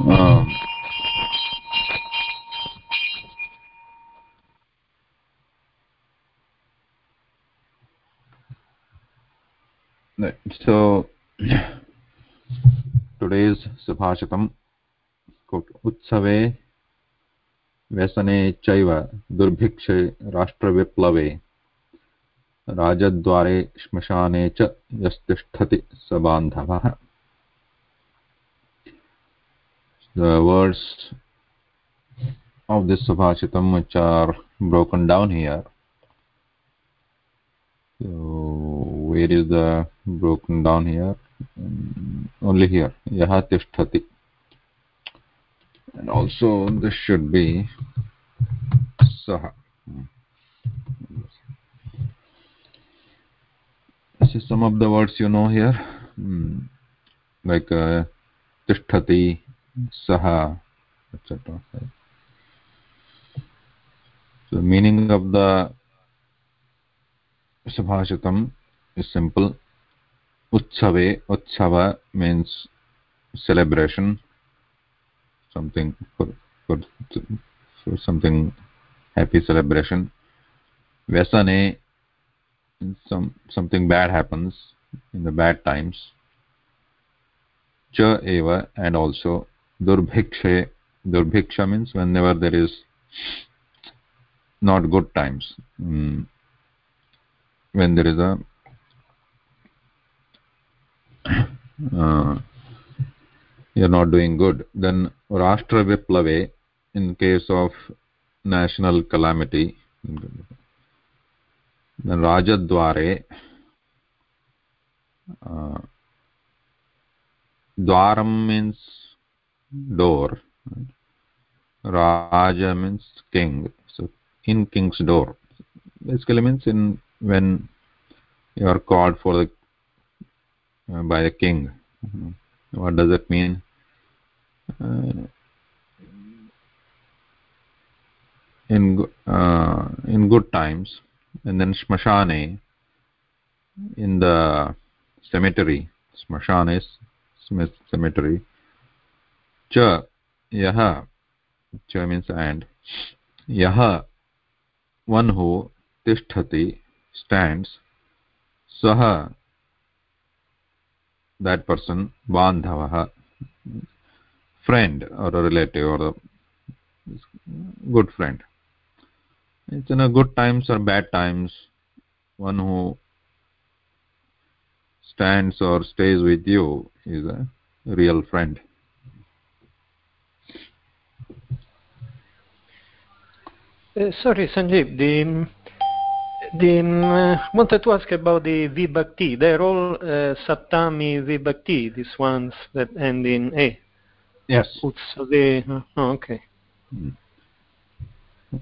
um, so today's subhashitam उत्सवे व्यसने चैव दुर्भिक्षे राष्ट्रविप्लवे राजद्वारे श्मशाने च यस्तिष्ठति स बान्धवः the words of this subhashitam which are broken down here so where is the broken down here only here yaha tishtati and also this should be saha is some of the words you know here hmm. like uh, tishtati saha etc so the meaning of the subhashitam is simple utsave utsava means celebration something for for, for something happy celebration vyasane some something bad happens in the bad times. Cha eva and also durbhikshe. Durbhiksha means whenever there is not good times. Mm. when there is a uh, you're not doing good then rashtra viplave in case of national calamity uh, dwaram means door raja means king so in king's door basically means in when you are called for the uh, by the king. What does it mean? Uh, in uh, in good times and then smashane in the cemetery smashane is cemetery cha yaha cha means and yaha one who tishtati stands saha that person bandhavah friend or a relative or a good friend it's in a good times or bad times. One who stands or stays with you is a real friend. Uh, sorry sanjeev the the uh, wanted to ask about the vibhakti. They're all uh, saptami vibhakti these ones that end in a. Yes. Utsave oh, okay. Mm.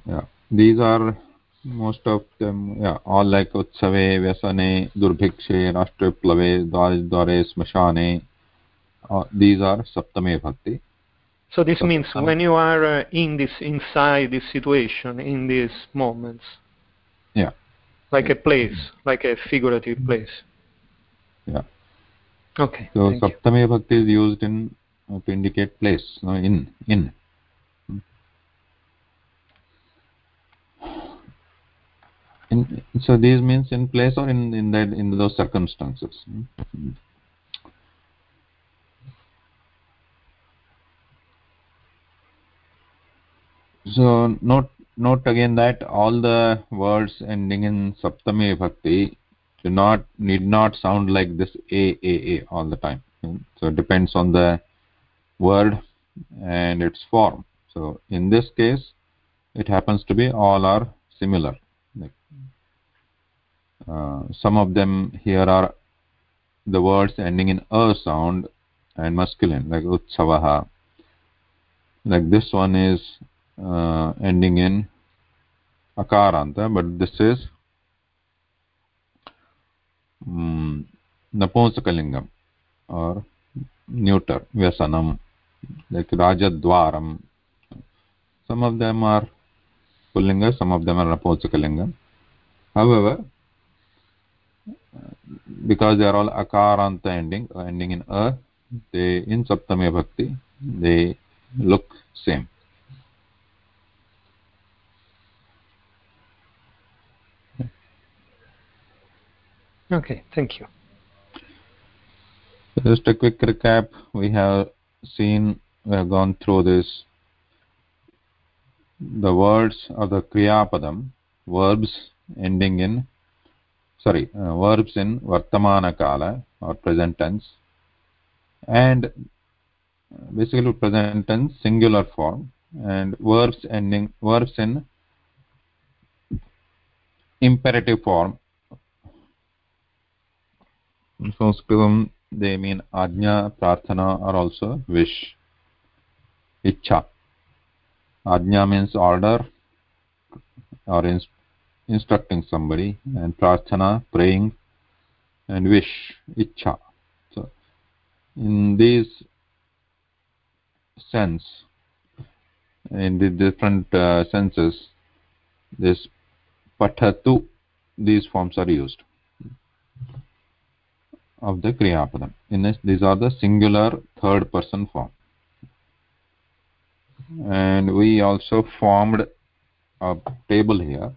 yeah these are most of them yeah all like utsave vyasane durbhikshe rashtraplave dware smashane. Uh, these are saptame bhakti. So this Saptam. means when you are uh, in this inside this situation in these moments. Yeah. Like a place like a figurative place. Yeah. Okay so saptame you. bhakti is used in uh, to indicate place no in in in so these means in place or in in that in those circumstances? Hmm. So note note again that all the words ending in saptami bhakti do not need not sound like this a a a all the time. Hmm. So it depends on the word and its form. So in this case it happens to be all are similar uh, some of them here are the words ending in a sound and masculine like utsavaha. Like this one is uh, ending in akaranta but this is um, napunsakalingam or neuter vyasanam like rajadwaram. Some of them are pullinga some of them are napunsakalingam however because they are all akaranta ending uh, ending in a they in saptami bhakti they look same. Okay thank you. Just a quick recap. We have seen we have gone through this. The words of the kriya padam verbs ending in sorry uh, verbs in vartamana kala or present tense and basically present tense singular form and verbs ending verbs in imperative form. In sanskritam they mean ajna prarthana or also wish ichha ajna means order or instructing somebody and prarthana praying and wish ichha so in these sense in the different uh, senses this patatu these forms are used of the kriyapadam. In this these are the singular third person form. And we also formed a table here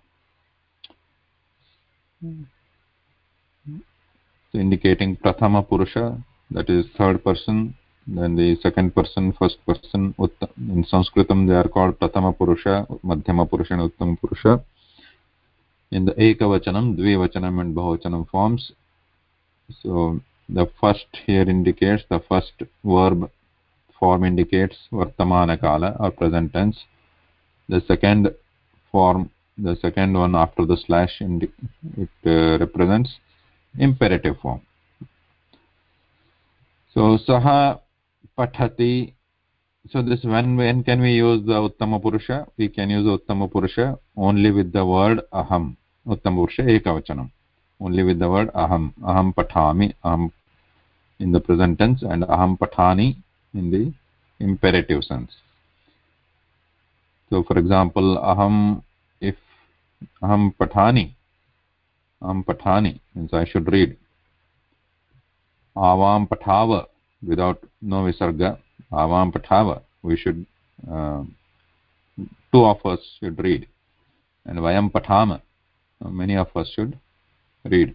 so indicating prathama purusha that is third person then the second person first person in sanskritam they are called prathama purusha madhyama purusha and uttama purusha. In the ekavachanam dvivachanam and bahuvachanam forms. So the first here indicates the first verb form indicates vartamana kala or present tense. The second form the second one after the slash it uh, represents imperative form. So saha pathati so this when when can we use the uttama purusha? We can use uttama purusha only with the word aham. Uttama purusha ekavachanam. Only with the word aham. Aham pathami aham in the present tense and aham pathani in the imperative sense. So for example aham aham pathani aham pathani means i should read. avam pathava without no visarga avam pathava we should uh, two of us should read. And vayam pathama many of us should read.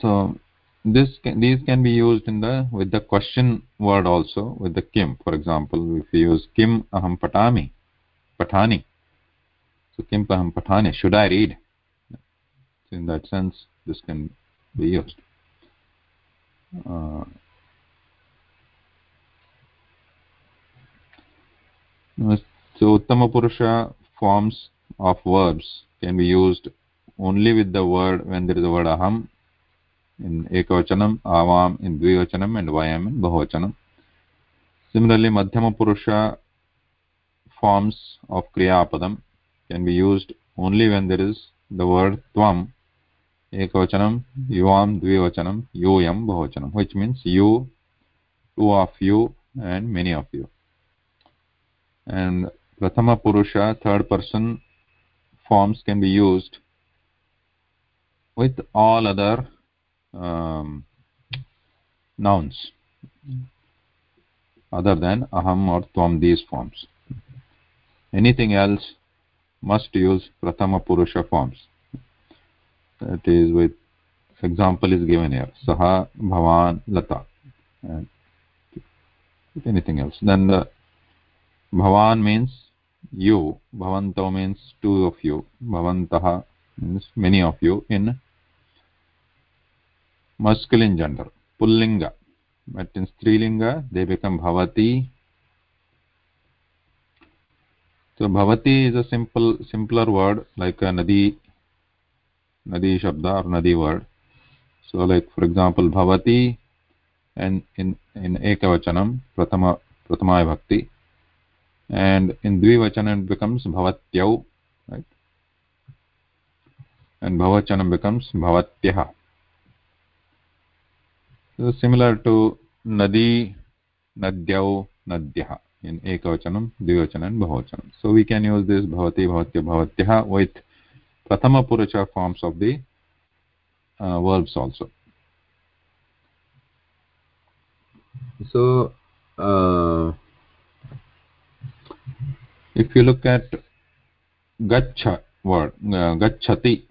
So this can, these can be used in the with the question word also with the kim. For example if you use kim aham patami patani so kim aham patani should i read so in that sense this can be used uh, so uttama purusha forms of verbs can be used only with the word when there is a word aham in ekavachanam avam in dvivachanam and vayam in bahuvachanam similarly madhyama purusha forms of kriya padam can be used only when there is the word tvam. Ekavachanam yuvam dvivachanam yuyam bahuvachanam which means you two of you and many of you. And prathama purusha third person forms can be used with all other um, nouns. Other than aham or tvam these forms. Anything else must use prathama purusha forms. That is with example is given here. Saha bhavan lata. And anything else. Then the bhavan means you. Bhavanto means two of you. Bhavantah means many of you in masculine gender. Pullinga. But in strilinga. They become bhavati so bhavati is a simple simpler word like a nadi nadi shabda or nadi word. So like for example bhavati and in in ekavachanam prathama prathama bhakti. And in dvivachanam it becomes bhavatyau right? And bhavachanam becomes bhavatyah. So similar to nadi nadyau nadyah in ekavachanam dvivachanam bahuvachanam so we can use this bhavati bhavatya bhavatyah with prathama purusha forms of the uh, verbs also so uh, if you look at gaccha word uh, gachati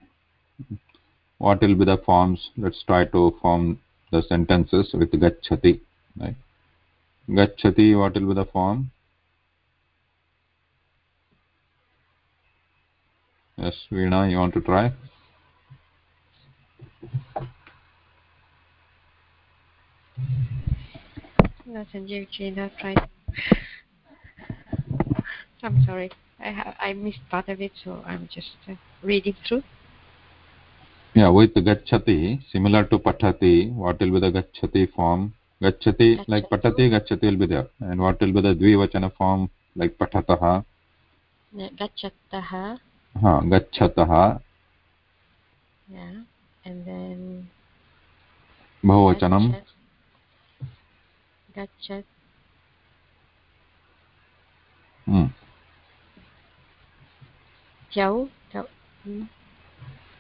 what will be the forms let's try to form the sentences with gachati right gachati what will be the form yes veena you want to try No, Sanjeev Jina tried. I'm sorry. I ha- I missed part of it, so I'm just uh, reading through. yeah with gachati similar to patati what will be the gachati form gachati like patati gachati will be there and what will be the dvivachana form like patatah Yeah, Gachattaha. ha gachatah Yeah. And then bahuvachanam Gachat. Hmm. Hmm.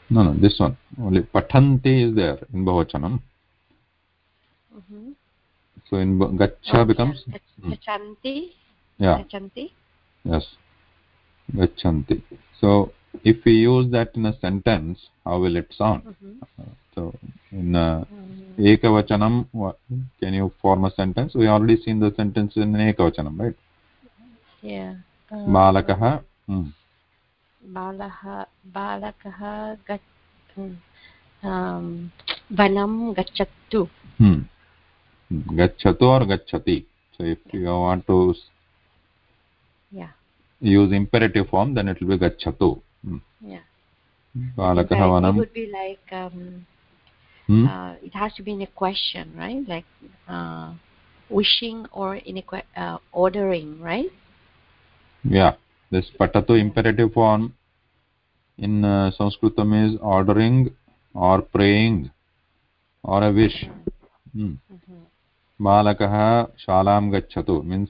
no no this one only patanti is there in bahuvachanam Mm-hmm. so in ba- gacha becomes hmm. Gachanti. yeah Gachanti. yes gachanti so if we use that in a sentence how will it sound Mm-hmm. so in uh, Mm. ekavachanam what, can you form a sentence we already seen the sentence in ekavachanam right Yeah. Uh, balakah hmm. बालः बालकः गच्छ um, वनं गच्छतु Hmm. gachatu or gachati so if you want to yeah use imperative form then it will be gachatu hmm. yeah balakah vanam would be like um, hmm. uh, it has to be in a question right like uh, wishing or in a uh, ordering right yeah this patatu imperative form in uh, sanskritam is ordering or praying or a wish hmm. mm-hmm. balakah shalam gachatu means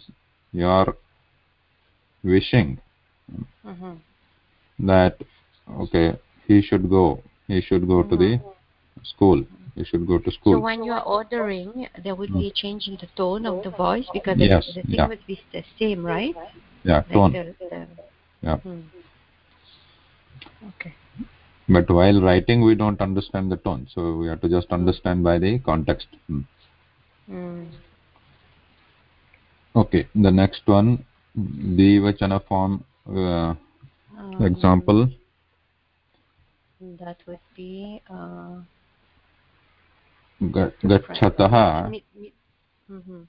you are wishing Mm-hmm. that okay he should go he should go to the school he should go to school. so when you are ordering there would be a change in the tone of the voice because Yes, the, the thing yeah. would be the same right yeah Like tone the, the, Yeah. Hmm. okay but while writing we don't understand the tone so we have to just understand by the context Hmm. Mm. okay the next one dvachana form uh, Um, example That would be uh, ga- gachatah mid, mm-hmm.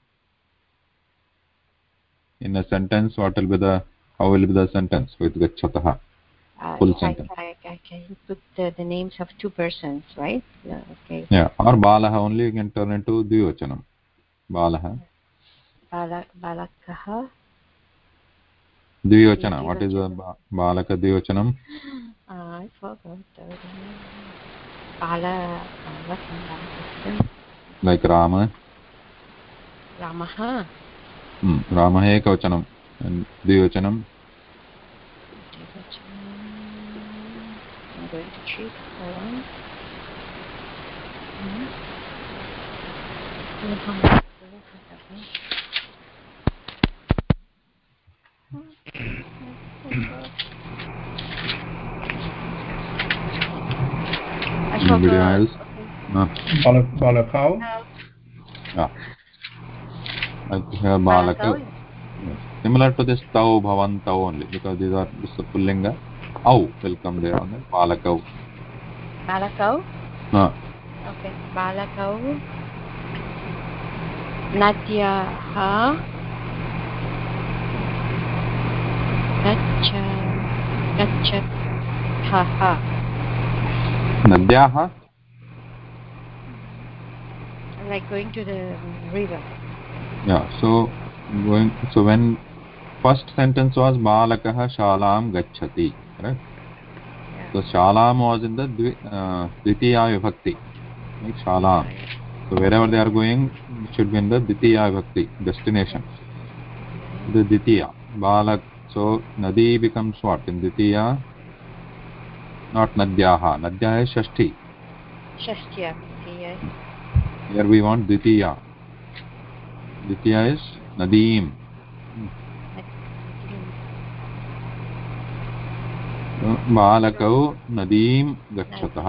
in a sentence what will be the how will be the sentence with gachatah uh, Full I, sentence. I, I can put the, the names of two persons, right? Yeah, okay. yeah or balah only you can turn into dvivachanam balah Bala, balakaha. dvivachana what is the ba- balaka dvivachanam Uh, I forgot. the anybody else no Bala, balakau. yeah like here Balakau. yes. similar to this tau bhavantau only because these are this is pullinga au will come there on the balakau Balakau. ah Okay. Balakau. Gaccha. Gacchataha. nadyah Like going to the river. yeah so going so when first sentence was balakah shalam gachati correct so shalam was in the dvi, uh, dvitiya vibhakti like shalam so wherever they are going it should be in the dvitiya vibhakti destination the dvitiya balak so nadi becomes what in dvitiya not nadyah nadyah is shashti. Yes. Here we want Ditiya. Ditiya is Nadim. बालकौ नदीं गच्छतः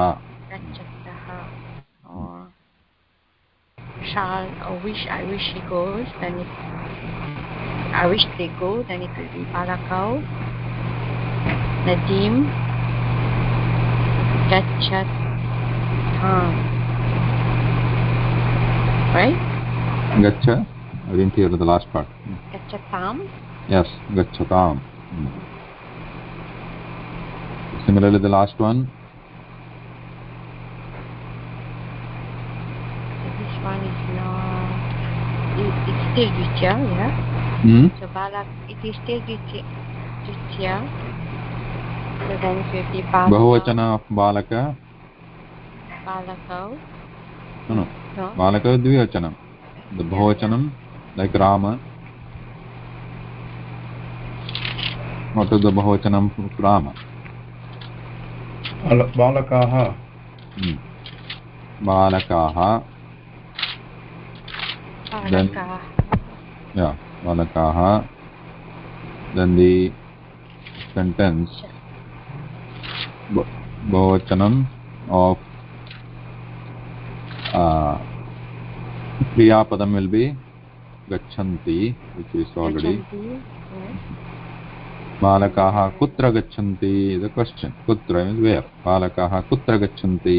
shall or wish I wish he goes then it I wish they go then it will be balakau nadim gacchatam right Gaccha. I didn't hear the last part. gacchatam Yes, Gacchatam. Hmm. Similarly, the last one. It, still Dvitya yeah Hmm? so balak it is still Dvitya Dvitya so then it will be balakau Bahuvachana of Balaka. balakau No, no. no Balaka Dvivachanam. The Bahuvachanam, like Rama. What is the Bahuvachanam of Rama? बाल- बालकाः yeah vanakaha then the sentence bahuvachanam of uh kriya padam will be gachanti which is already balakaah kutra gachanti is a question kutra means where balakaah kutra gachanti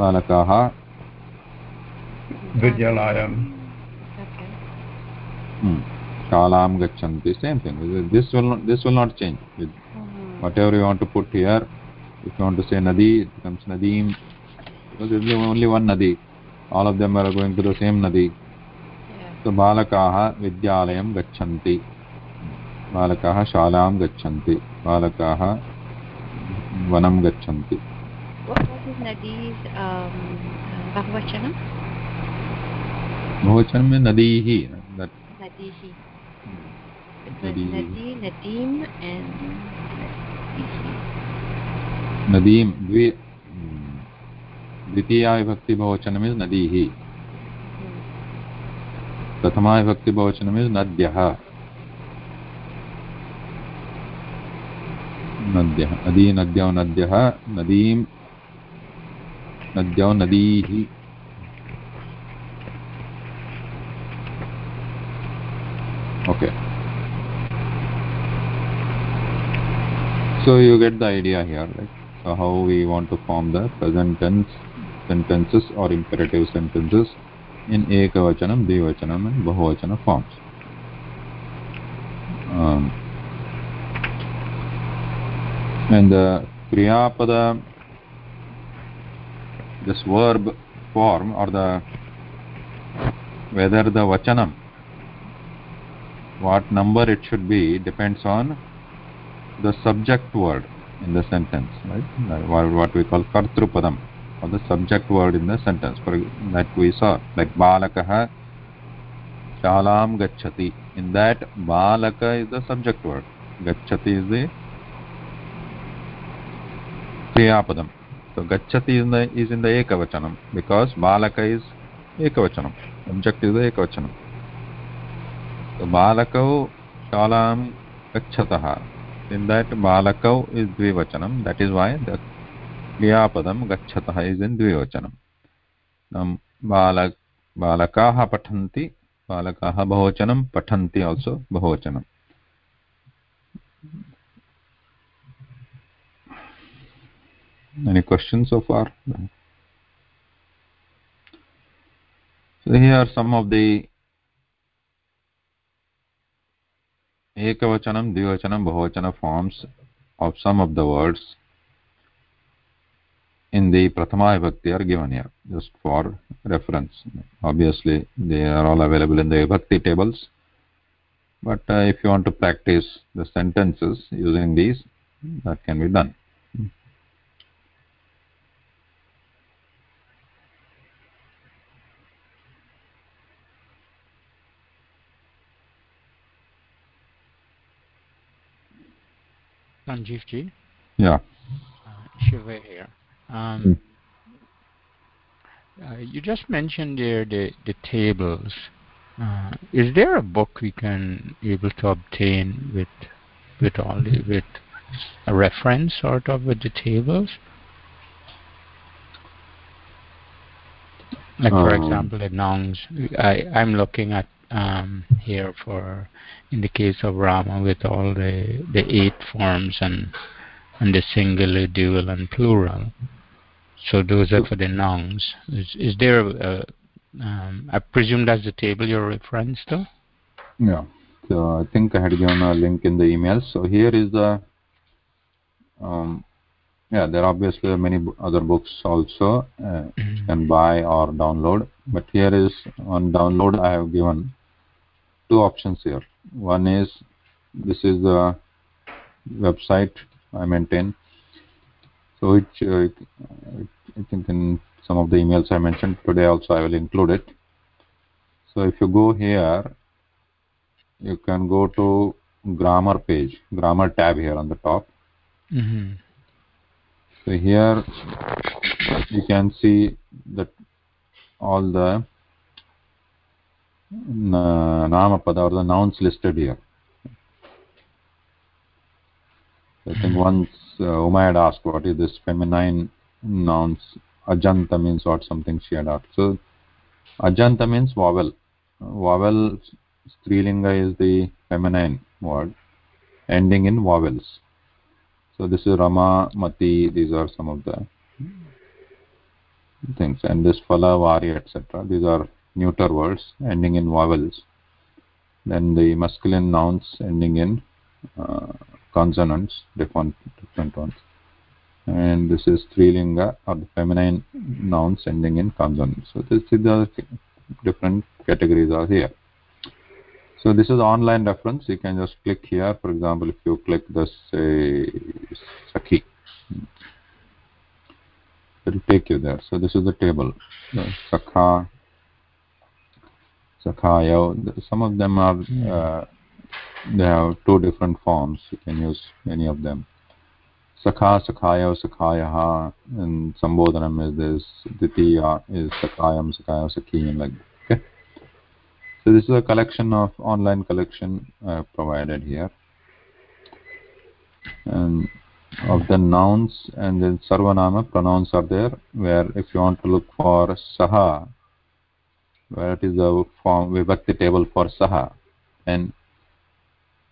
balakaah vidyalayam kalam शालां same thing this will not this will not change with whatever you want to put here if you want to say nadi it becomes nadim because there is only one nadi all of them are going to the same nadi so balakaah vidyalayam gachanti balakaah shalam gachanti balakaah vanam gachanti what is nadi's um bahuvachanam bahuvachanam mein nadihi Because Nadihi. Nadi, Nadim, and द्वि द्वितीया विभक्ति बहुवचन नदी ही. प्रथमा विभक्ति बहुवचन में नद्यः नद्यः नदी नद्यौ नद्यः नदीं नद्यौ नदीः okay so you get the idea here right so how we want to form the present tense sentences or imperative sentences in ekavachanam dvivachanam and bahuvachana forms um, and the kriyapada this verb form or the whether the vachanam what number it should be depends on the subject word in the sentence right what we call kartrupadam or the subject word in the sentence for that we saw like balakah shalam gachati in that balaka is the subject word gachati is the kriyapadam so gachati is in the is in the ekavachanam because balaka is ekavachanam subject is the ekavachanam तो बालकौ शालां गच्छतः। In that बालकौ is द्विवचनम that is why क्रियापदम गच्छतः is in द्विवचनम बालकाः पठन्ति, बालकाः बहुवचनं, पठन्ति आल्सो बहुवचनम् any question so far? So here are some of the ekavachanam dvivachanam bahuvachana forms of some of the words in the prathama vibhakti are given here just for reference. Obviously they are all available in the vibhakti tables. But uh, if you want to practice the sentences using these that can be done Sanjeev ji, yeah uh, Shiva here. Um, Uh, you just mentioned there the, the tables. Uh, is there a book we can able to obtain with with all the, with a reference sort of with the tables? Like for Um, example, the nouns. I I'm looking at um, here for in the case of Rama with all the the eight forms and and the singular, dual, and plural. So those are for the nouns. Is, is there a, um, I presume that's the table you're referring to? Yeah. So I think I had given a link in the email. So here is the, um, yeah, there are obviously many other books also uh, you can buy or download. But here is on download I have given two options here. One is this is the website I maintain. So which uh, I think in some of the emails I mentioned today also I will include it. So if you go here, you can go to grammar page, grammar tab here on the top. Mm-hmm. So here you can see that all the namapada or the nouns listed here. I think once uh, Uma had asked what is this feminine nouns. Ajanta means what something she had asked. So Ajanta means vowel. Vowel Strilinga is the feminine word ending in vowels. So this is Rama, Mati, these are some of the things. And this Phala, Vari, etc. These are neuter words ending in vowels. Then the masculine nouns ending in uh, consonants, different, different ones. And this is Strilinga or the feminine nouns ending in consonants. So this is the different categories are here. So this is online reference. You can just click here. For example, if you click this Sakhi, it will take you there. So this is the table. Sakha, Sakhaya. Some of them are uh, they have two different forms. You can use any of them. Sakha, Sakhaya, Sakhayaha, and Sambodhanam is this. Ditya is Sakhayam, Sakhaya, Sakhiyam, like. Okay. So this is a collection of online collection uh, provided here. And of the nouns and then Sarvanama pronouns are there where if you want to look for Saha, where it is the form Vibhakti table for Saha, and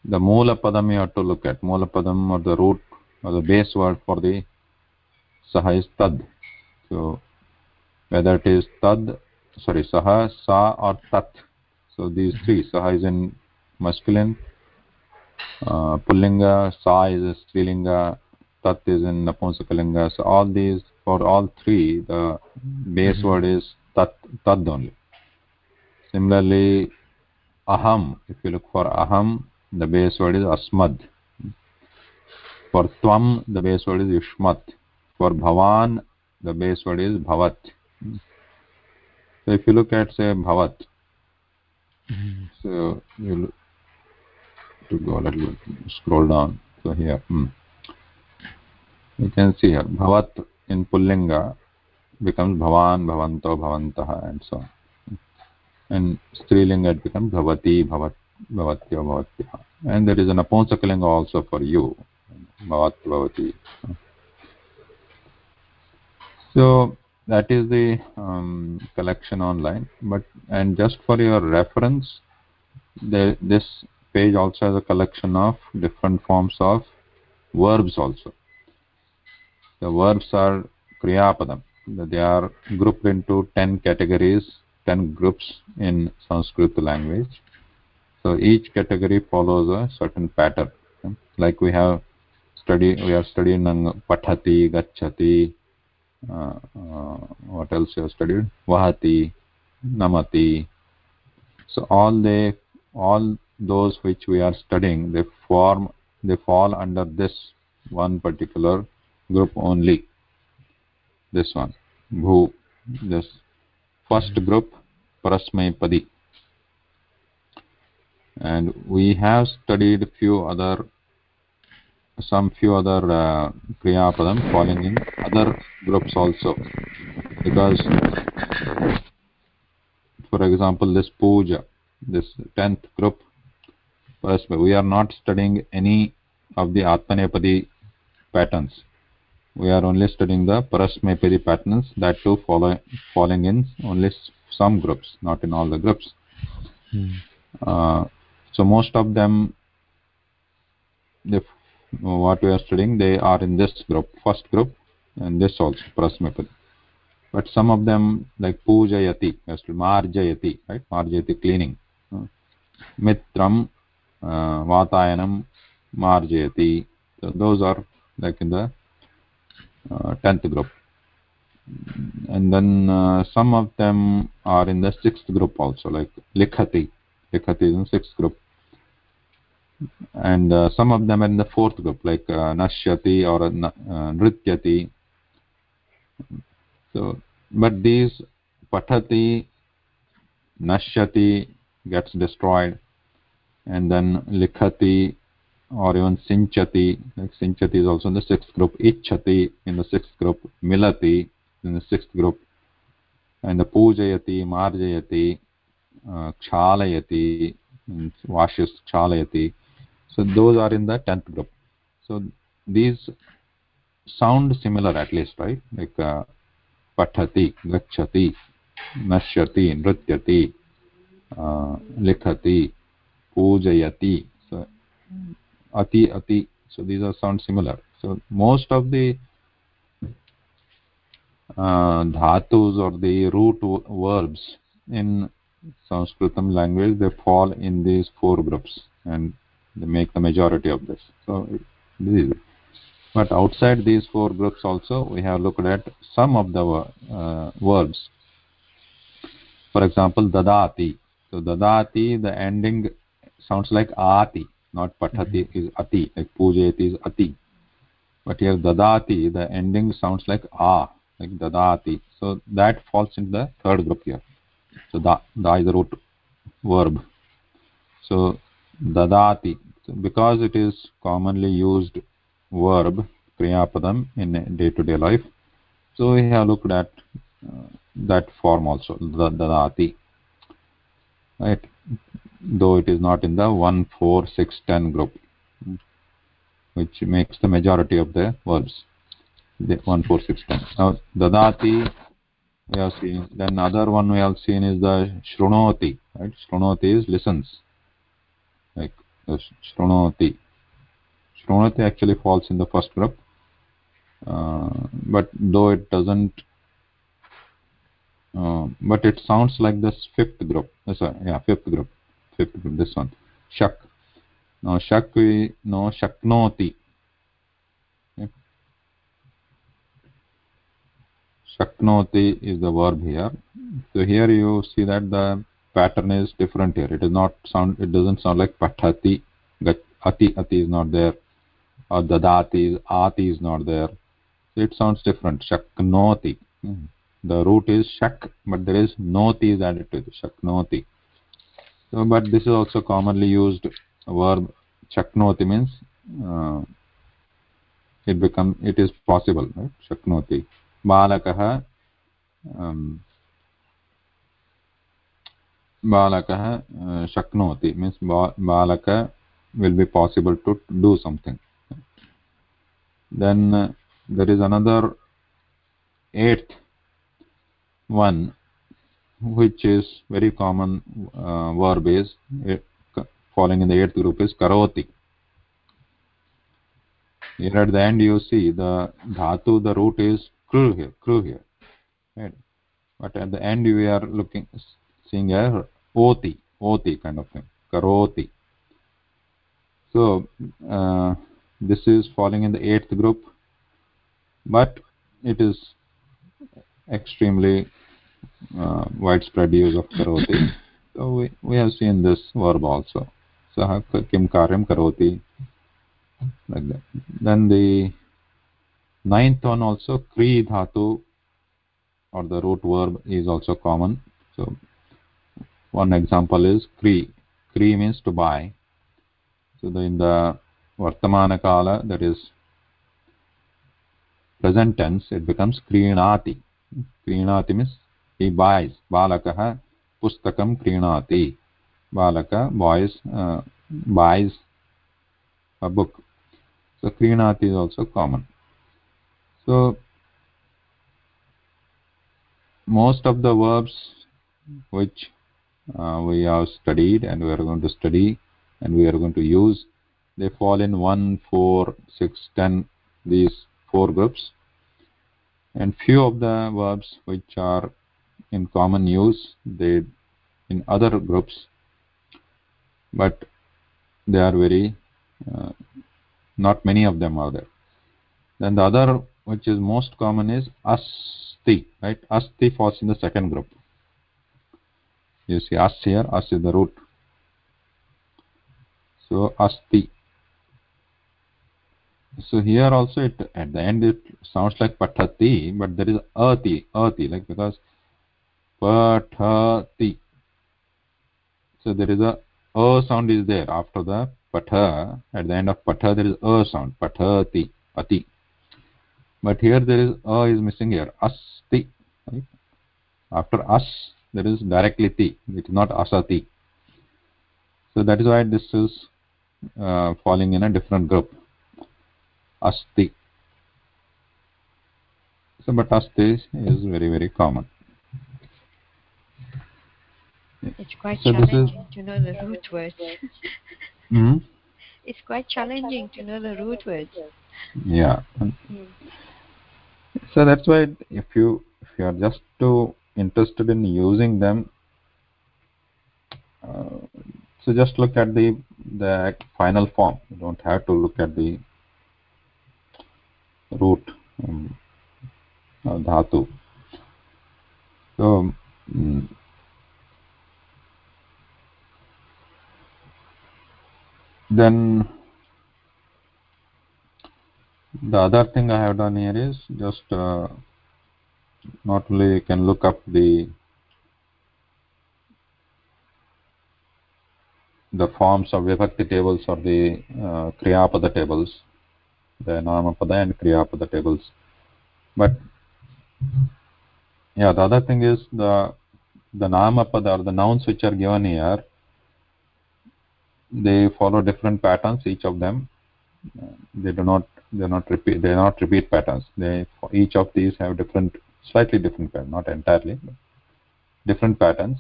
the Mula Padam you have to look at. Mula Padam or the root or the base word for the Saha is Tad. So whether it is Tad, sorry, Saha, Sa or Tat. So these three, Saha is in masculine, uh, Pullinga, Sa is Strilinga, Tat is in Napunsakalinga. So all these, for all three, the base word is Tat, Tad only. Similarly, Aham, if you look for Aham, the base word is Asmad. For Tvam, the base word is Yushmat. For Bhavan, the base word is Bhavat. So if you look at, say, Bhavat, so you look to go a little scroll down. So here, hmm. you can see here, Bhavat in Pullinga becomes Bhavan, Bhavanto, Bhavantaha, and so on. And Strilinga it becomes Bhavati, Bhavat, Bhavatya, Bhavatya. And there is an Aponsakalinga also for you, Bhavat, Bhavati. So that is the um, collection online. But and just for your reference, the, this page also has a collection of different forms of verbs also. The verbs are Kriyapadam. They are grouped into 10 categories, 10 groups in Sanskrit language. So each category follows a certain pattern. Like we have study, we are studying Pathati, Gachati, uh, uh, what else you have studied? Vahati, Namati. So all they, all those which we are studying, they form, they fall under this one particular group only. This one, Bhu. This first group, Parasmay And we have studied few other some few other uh, kriya padam falling in other groups also. Because for example this puja this 10th group we are not studying any of the atmanepadi patterns we are only studying the parasmepadi patterns that too follow, falling in only some groups not in all the groups. Hmm. uh, so most of them if what we are studying they are in this group first group and this also parasmepadi but some of them like pujayati marjayati right? Marjayati cleaning. Uh, mitram uh, vatayanam marjayati so those are like in the uh, 10th group. And then uh, some of them are in the sixth group also like likhati. Likhati is in sixth group. And uh, some of them are in the fourth group like uh, nashyati or uh, nrityati. So but these patati nashyati gets destroyed. And then likhati or even sinchati like sinchati is also in the sixth group ichhati in the sixth group milati in the sixth group and the pujayati marjayati uh, kshalayati washes kshalayati so those are in the 10th group so these sound similar at least right like uh, pathati gachati nashyati nrityati uh, likhati pujayati so ati ati. So these are sound similar. So most of the uh, dhatus or the root verbs in sanskritam language they fall in these four groups and they make the majority of this. So this is but outside these four groups also we have looked at some of the uh, verbs. For example dadati. So dadati the ending sounds like ati not patati mm -hmm. is ati like pujayati is ati. But here dadati the ending sounds like a like dadati. So that falls in the third group here. So da, da is the root verb. So dadati so because it is commonly used verb kriya padam in day to day life so we have looked at uh, that form also dadati. Right though it is not in the 1 4 6 10 group which makes the majority of the verbs. The 1 4 6 10 now dadati we have seen. Then other one we have seen is the shrunoti right? Shrunoti is listens. Like the shrunoti. Shrunoti actually falls in the first group uh, but though it doesn't uh, but it sounds like this fifth group. Uh, sorry yeah fifth group fifth group this one shak now shak know shaknoti shaknoti is the verb here so here you see that the pattern is different here it is not sound it doesn't sound like pathati ati ati is not there or dadati ati is not there so it sounds different shaknoti hmm the root is shak but there is noti is added to it shaknoti but this is also commonly used verb shaknoti means uh, it become it is possible right shaknoti balakah um, balakah uh, shaknoti means balaka will be possible to do something then uh, there is another eighth one which is very common uh, verb is uh, falling in the eighth group is karoti here at the end you see the dhatu the root is kru here kru here right? But at the end we are looking seeing a oti oti kind of thing karoti so uh, this is falling in the eighth group but it is extremely Uh, widespread use of karoti. So we, we have seen this verb also. Karyam karoti? Like that. Then the ninth one also kri dhatu or the root verb is also common. So one example is kri. Kri means to buy. So the, in the vartamana kala that is present tense it becomes krinati krinati means he buys, बालकः पुस्तकं बालक boys buys book so क्रीणाति is also common so most of the verbs which we are studied and we are going to study and we are going to use they fall in one four six ten these four groups and few of the verbs which are in common use they in other groups. But they are very uh, not many of them are there. Then the other which is most common is asti right? Asti falls in the second group. You see as here as is the root. So asti. So here also it at the end it sounds like patati but there is ati ati like because patati so there is a a sound is there after the patha. At the end of patha there is a sound patati ati. But here there is a is missing here asti right? after as there is directly ti it is not asati. So that is why this is uh, falling in a different group. Asti. So but asti is very very common It's quite So challenging to know the root words. mm-hmm. it's quite challenging to know the root words. yeah Mm. so that's why if you if you are just too interested in using them uh, so just look at the the final form you don't have to look at the root um, uh, dhatu so mm, then the other thing I have done here is just uh, not only you can look up the the forms of vibhakti tables or the uh, kriyapada tables the namapada and kriyapada tables. But yeah the other thing is the the namapada or the nouns which are given here they follow different patterns each of them. They do not they are not repeat they are not repeat patterns. They each of these have different slightly different pattern not entirely different patterns.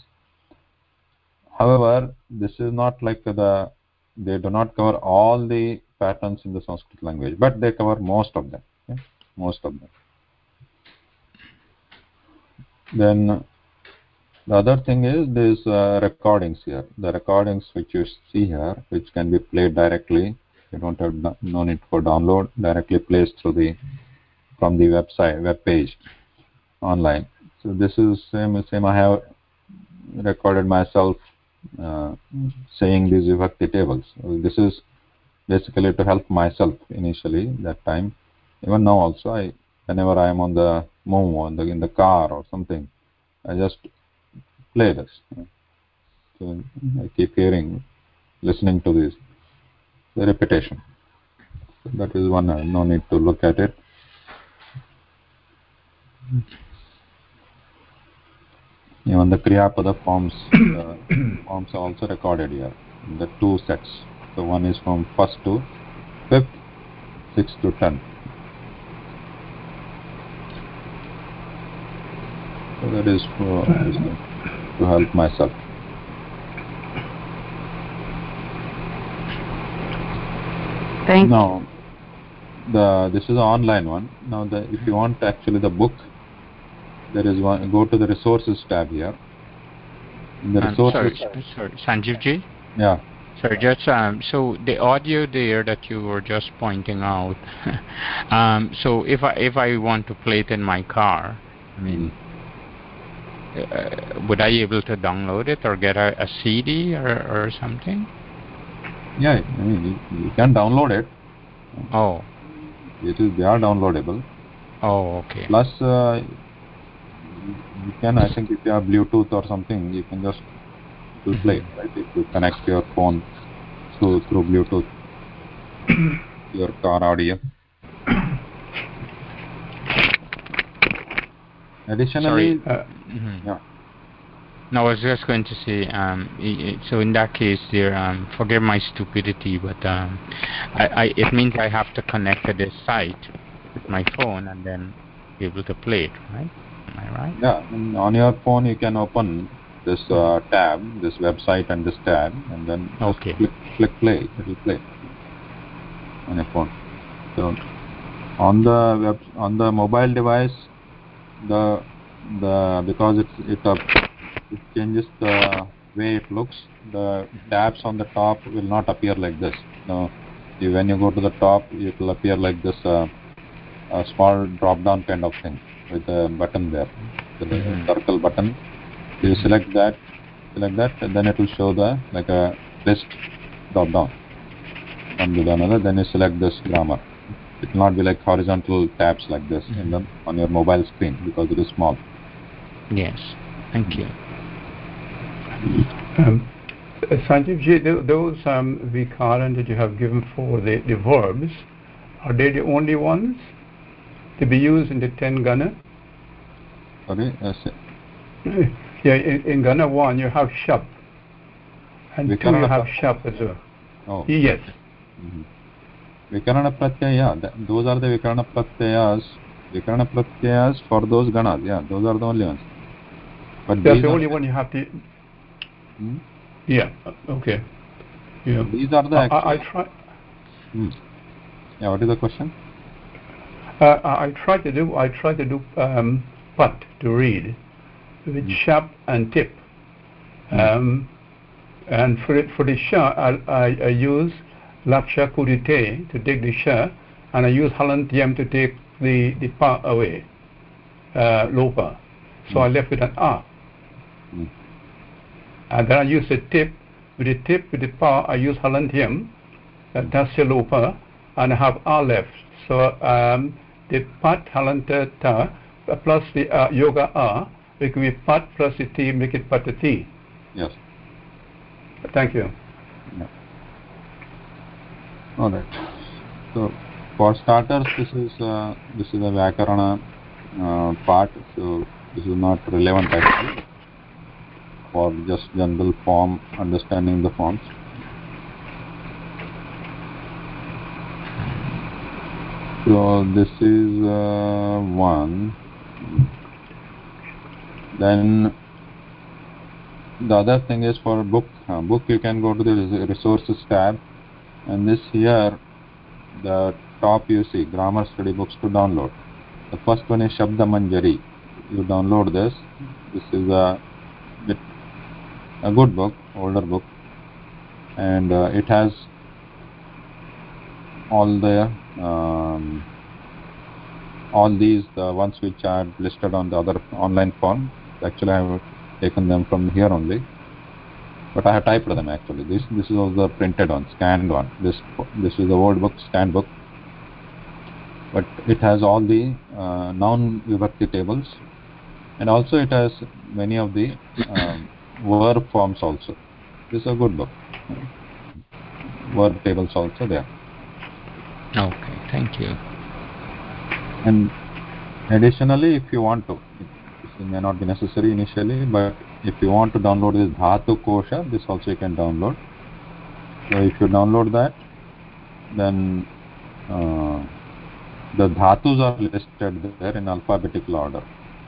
However this is not like the they do not cover all the patterns in the sanskrit language but they cover most of them okay? most of them. Then the other thing is these uh, recordings here. The recordings which you see here which can be played directly you don't have no need for download directly plays through the from the website web page online. So this is same same i have recorded myself uh, saying these vibhakti tables. This is basically to help myself initially that time. Even now also i whenever i am on the move on the in the car or something i just play this. So i keep hearing listening to this the repetition. So that is one uh, no need to look at it. Even the kriya pada forms uh, forms are also recorded here. In the two sets. So one is from first to fifth sixth to tenth. So that is for to help myself. Thank now the this is an online one. Now the if you want actually the book there is one go to the resources tab here. In the Um, resources sorry, sorry, Sanjeev ji. yeah. Sorry, just um, so the audio there that you were just pointing out. um, so if I if I want to play it in my car, I mean, uh, Uh, would I be able to download it or get a, a CD or or something? yeah i mean you, you can download it Oh, it is they are downloadable oh, okay. plus uh, you can i think if you have bluetooth or something you can just it will mm-hmm. play right if you connect your phone through through bluetooth your car audio. Additionally, Sorry. Uh, Mhm. yeah. No, I was just going to say, um, so in that case, there, um, forgive my stupidity, but um, I, I, it means I have to connect to this site with my phone and then be able to play it, right? Am I right? Yeah, on your phone you can open this uh, tab, this website and this tab, and then Okay. click, click play. It will play on your phone. So on the web, on the mobile device, the the because it's it uh, it changes the way it looks. The tabs on the top will not appear like this. No, you, when you go to the top, it will appear like this uh, a small drop down kind of thing with a button there, the Mhm. circle button. You select that, select that, and then it will show the like a list drop down. One with another, then you select this grammar. It will not be like horizontal tabs like this in the, on your mobile screen because it is small. Yes. Thank you. Um, Sanjeev ji, tho- those um, vikaran that you have given for the, the verbs, are they the only ones to be used in the 10 Gana? Sorry, uh, say- Yeah, in, in Gana 1 you have shap, and 2 you have pra- shap as well. oh. Yes. Mhm. Vikarana pratyaya, th- those are the Vikarana pratyayas. Vikarana pratyayas for those ganas, yeah, those are the only ones. But That's the only one you have to. Hmm? Yeah, okay. Yeah. these are the I, actual. I, I try. Hmm. Yeah, what is the question? Uh, I try to do. I try to do um, pat to read with Mm. shap and tip. Um, and for it, for the shap I, I, I use laksha kudite to take the sha, and I use halantyam to take the the pa away, uh, lopa. So I left with an a. Mm. And then I use the tip. With the tip, with the pa, I use halantyam, uh, tasya lopa, and I have a left. So um, the pat halanta ta uh, plus the uh, yoga a, can be pat plus the t, make it patati. Yes. Thank you. All right. So for starters, this is uh, this is a Vyakarana uh, part. So this is not relevant actually for just general form understanding the forms. So this is uh, one. Then the other thing is for book. Uh, book you can go to the resources tab, and this here the top you see grammar study books to download. The first one is Shabda Manjari. You download this. This is a bit a good book, older book, and uh, it has all the um, all these the ones which are listed on the other online form. Actually, I have taken them from here only, but I have typed them actually. This this is also the printed one, scanned one. This this is the old book, scanned book, but it has all the uh, noun vibhakti tables, and also it has many of the um, verb forms also. This is a good book. Verb tables also there. Okay. Thank you. And additionally, if you want to, it may not be necessary initially, but if you want to download this Dhatu Kosha, this also you can download. So if you download that, then uh, the dhatus are listed there in alphabetical order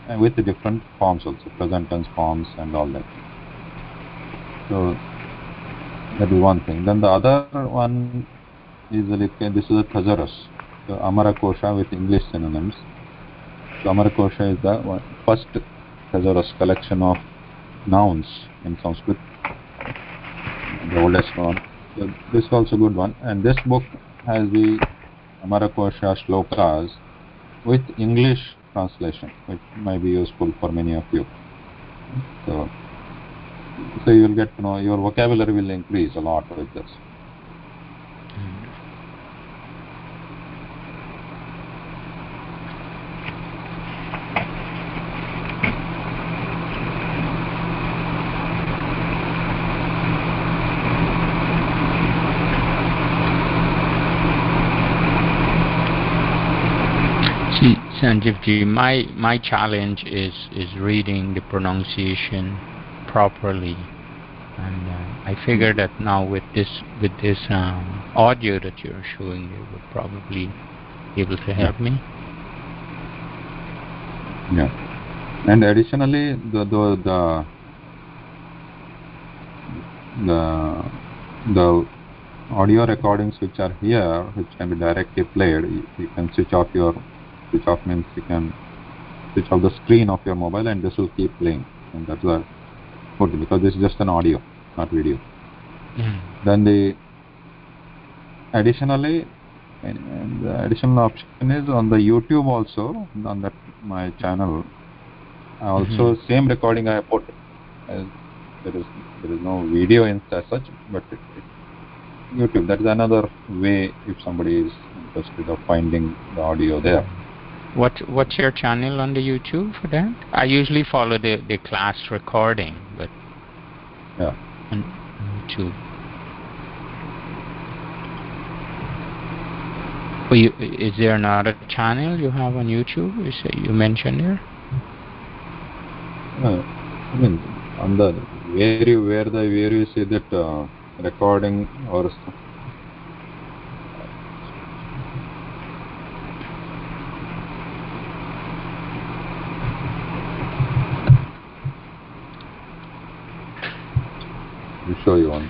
and with the different forms also, present tense forms and all that. So that is one thing. Then the other one is this is a Thesaurus, the Amara Kosha with English synonyms. So Amara Kosha is the first Thesaurus collection of nouns in Sanskrit, the oldest one. So this is also good one. And this book has the Amara Kosha shlokas with English translation, which might be useful for many of you. So, so you will get to know your vocabulary will increase a lot with this. Sanjeevji, my my challenge is is reading the pronunciation properly, and uh, I figure that now with this with this um, audio that you're showing, you would probably be able to help me. Yeah. And additionally, the the the the, the audio recordings which are here, which can be directly played, you, you can switch off your switch off means you can switch off the screen of your mobile and this will keep playing. And that's the good because this is just an audio not video. Mm. then the additionally and, the additional option is on the youtube also on that my channel. I also same recording i have put as there is there is no video in as such but it, it, youtube that is another way if somebody is interested of finding the audio there What what's your channel on the YouTube for that? I usually follow the the class recording, but yeah on YouTube. Oh, you, is there another channel you have on YouTube? You say you mentioned there. Uh, I mean, on the where you where the where you say that uh, recording or show you one.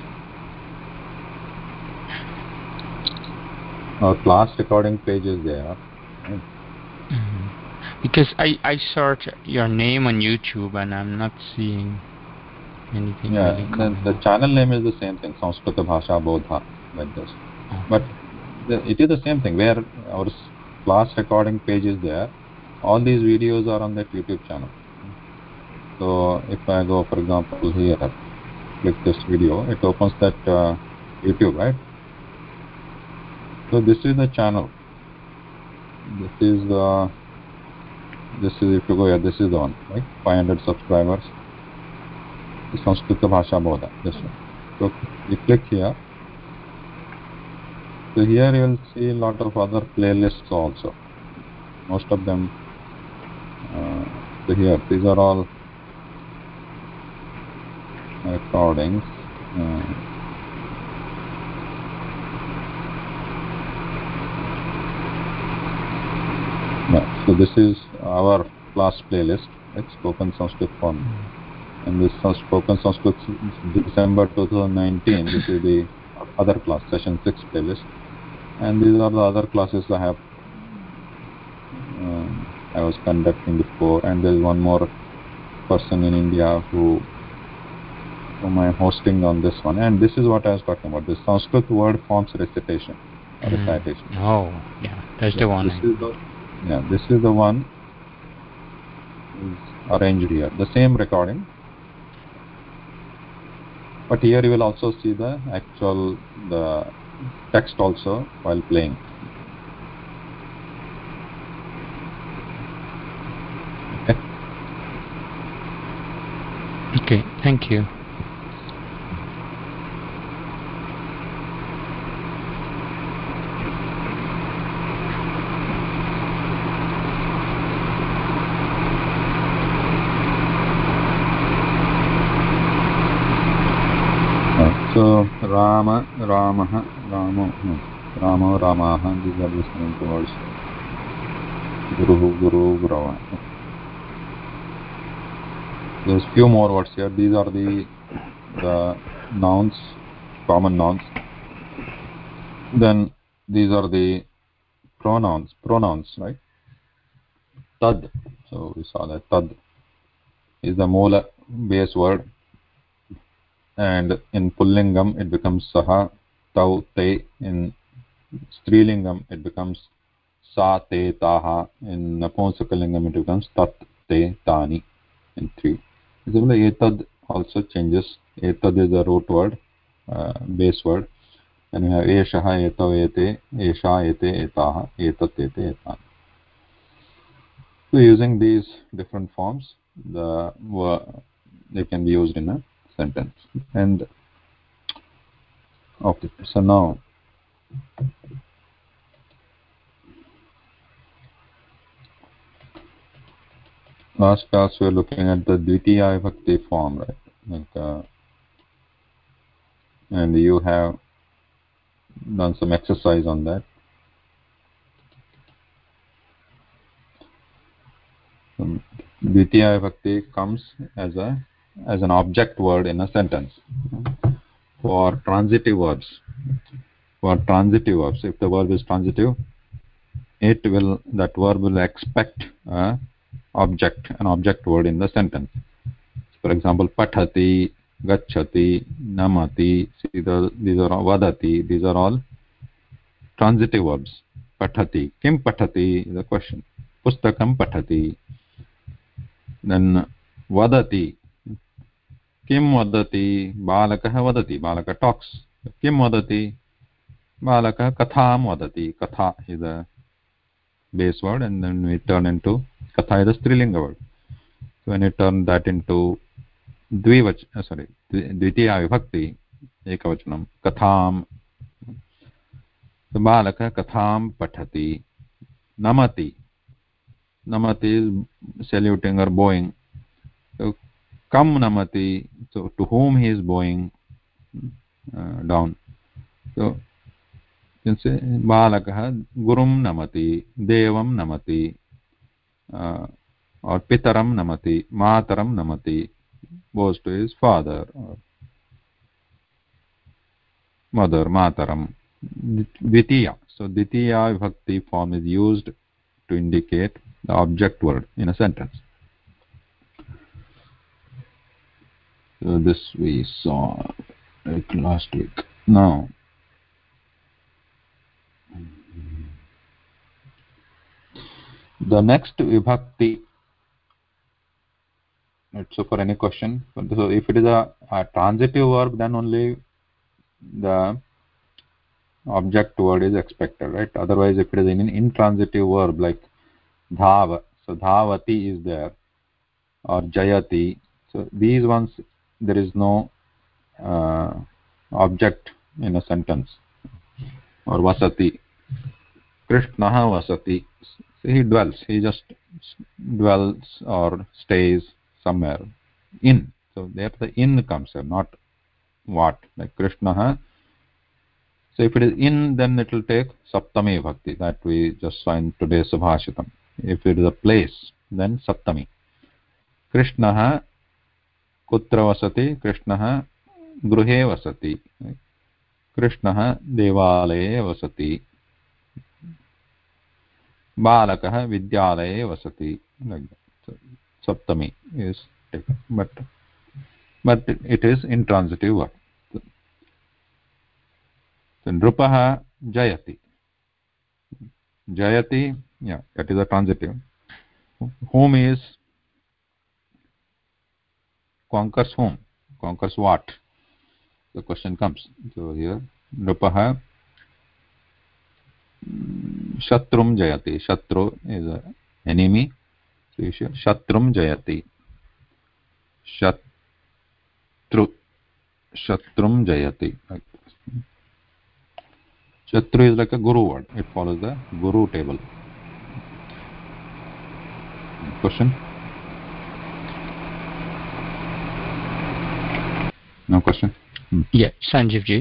Our class recording page is there. Mhm. Because I I search your name on YouTube and I'm not seeing anything Yeah, really the, the channel name is the same thing, Samskrita Bhasha Bodha, like this. Okay. But the, it is the same thing where our class recording page is there. All these videos are on that YouTube channel. So if I go, for example, here, click this video, it opens that uh, YouTube, right? So this is the channel. This is uh, this is if you go here, this is the one, right? 500 subscribers. This Samskrita Bhasha Bodha, this one. So you click here. So here you will see a lot of other playlists also. Most of them. Uh, so here, these are all recordings. Uh, so this is our class playlist. It's spoken Sanskrit form. And this is spoken Sanskrit December 2019. This is the other class, session 6 playlist. And these are the other classes I have um, I was conducting before. And there is one more person in India who I am hosting on this one. And this is what I was talking about, the Sanskrit word forms recitation Mm. recitation. Oh, yeah, that's the one. This is the, yeah, this is the one is arranged here. The same recording. But here you will also see the actual the text also while playing. Okay. okay, thank you. Uh, So Ramah, Ramo, hmm, Ramo, Ramaha. These are. Guru, Guru, Gurava. There's few more words here. These are the the nouns, common nouns. Then these are the pronouns, pronouns, right? Tad. So we saw that tad is the moola base word, and in pullingam it becomes saha, tau, te. In strilingam it becomes sa, te, taha. In napunsakalingam it becomes tat, te, tani. In three. Similarly, etad also changes. Etad is the root word, uh, base word. And we have eshaha, etau, ete, esha, ete, etaha, etat, ete, etan. So using these different forms, the they can be used in a sentence. And okay, so now last class we were looking at the Dvitiya Bhakti form, right? Like, uh, and you have done some exercise on that. Um, Dvitiya Bhakti comes as a as an object word in a sentence. For transitive verbs. For transitive verbs, if the verb is transitive, it will that verb will expect a object an object word in the sentence. For example pathati gachati namati these are, these are all vadati these are all transitive verbs. Pathati. Kim pathati is a question. Pustakam pathati. Then vadati kim vadati balakah vadati balaka talks kim vadati balakah katham vadati katha is a base word and then we turn into katha is a strilinga word so when you turn that into dvivach uh, sorry dvitiya vibhakti ekavachanam katham so balaka katham pathati namati namati is saluting or bowing so kam namati so to whom he is bowing uh, down so किञ्चे बालकः गुरुं नमति देवं नमति और पितरं नमति मातरं नमति goes to his father or mother mataram dvitiya so dvitiya vibhakti form is used to indicate the object word in a sentence so this we saw like last week. Now. The next vibhakti. So for any question. So if it is a, a transitive verb then only the object word is expected right? Otherwise if it is an intransitive verb like dhav so dhavati is there or jayati. So these ones there is no uh, object in a sentence or vasati krishnah vasati so he dwells he just dwells or stays somewhere in so there the in comes here not what like krishna so if it is in then it will take saptami bhakti that we just saw in today's subhashitam if it is a place then saptami krishna कुत्र वसति, कृष्णः गृहे वसति। कृष्णः देवालये वसति। बालकः विद्यालये वसति। सप्तमी is but but it is intransitive word नृपः जयति। जयति it is a transitive transitive. Is conquers whom conquers what the question comes so here nrupah shatrum jayati shatru is an enemy so you should shatrum jayati shatru shatrum jayati shatru is like a guru word it follows the guru table question no question hmm. yeah sanjeevji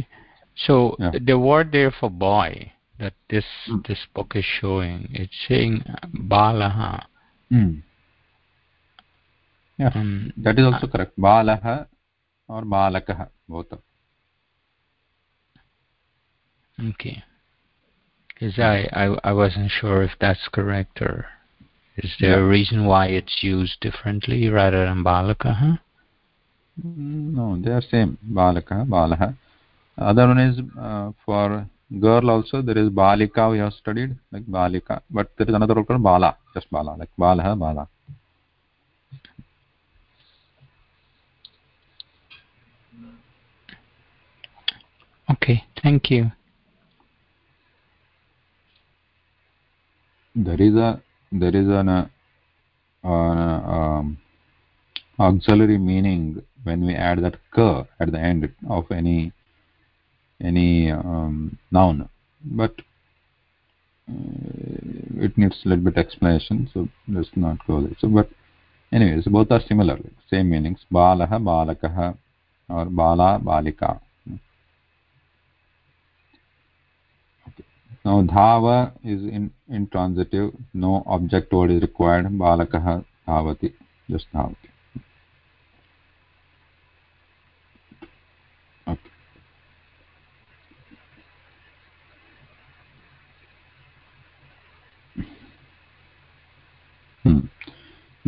so yeah. the word there for boy that this hmm. this book is showing it's saying balaha hmm. yeah um, that is also uh, correct balah or balakah both okay because I, I i wasn't sure if that's correct or is there yeah. a reason why it's used differently rather than balaka huh? No they are same balaka balah other one is uh, for girl also there is balika we have studied like balika but there is another word called bala just bala like bala bala okay thank you there is a there is an uh, uh, um, auxiliary meaning when we add that ka at the end of any any um, noun. But uh, it needs a little bit explanation so let's not go there. So but anyways both are similar. Same meanings. Balah balakah or bala balika okay. Now dhava is in intransitive. No object word is required. Balakah dhavati. Just dhavati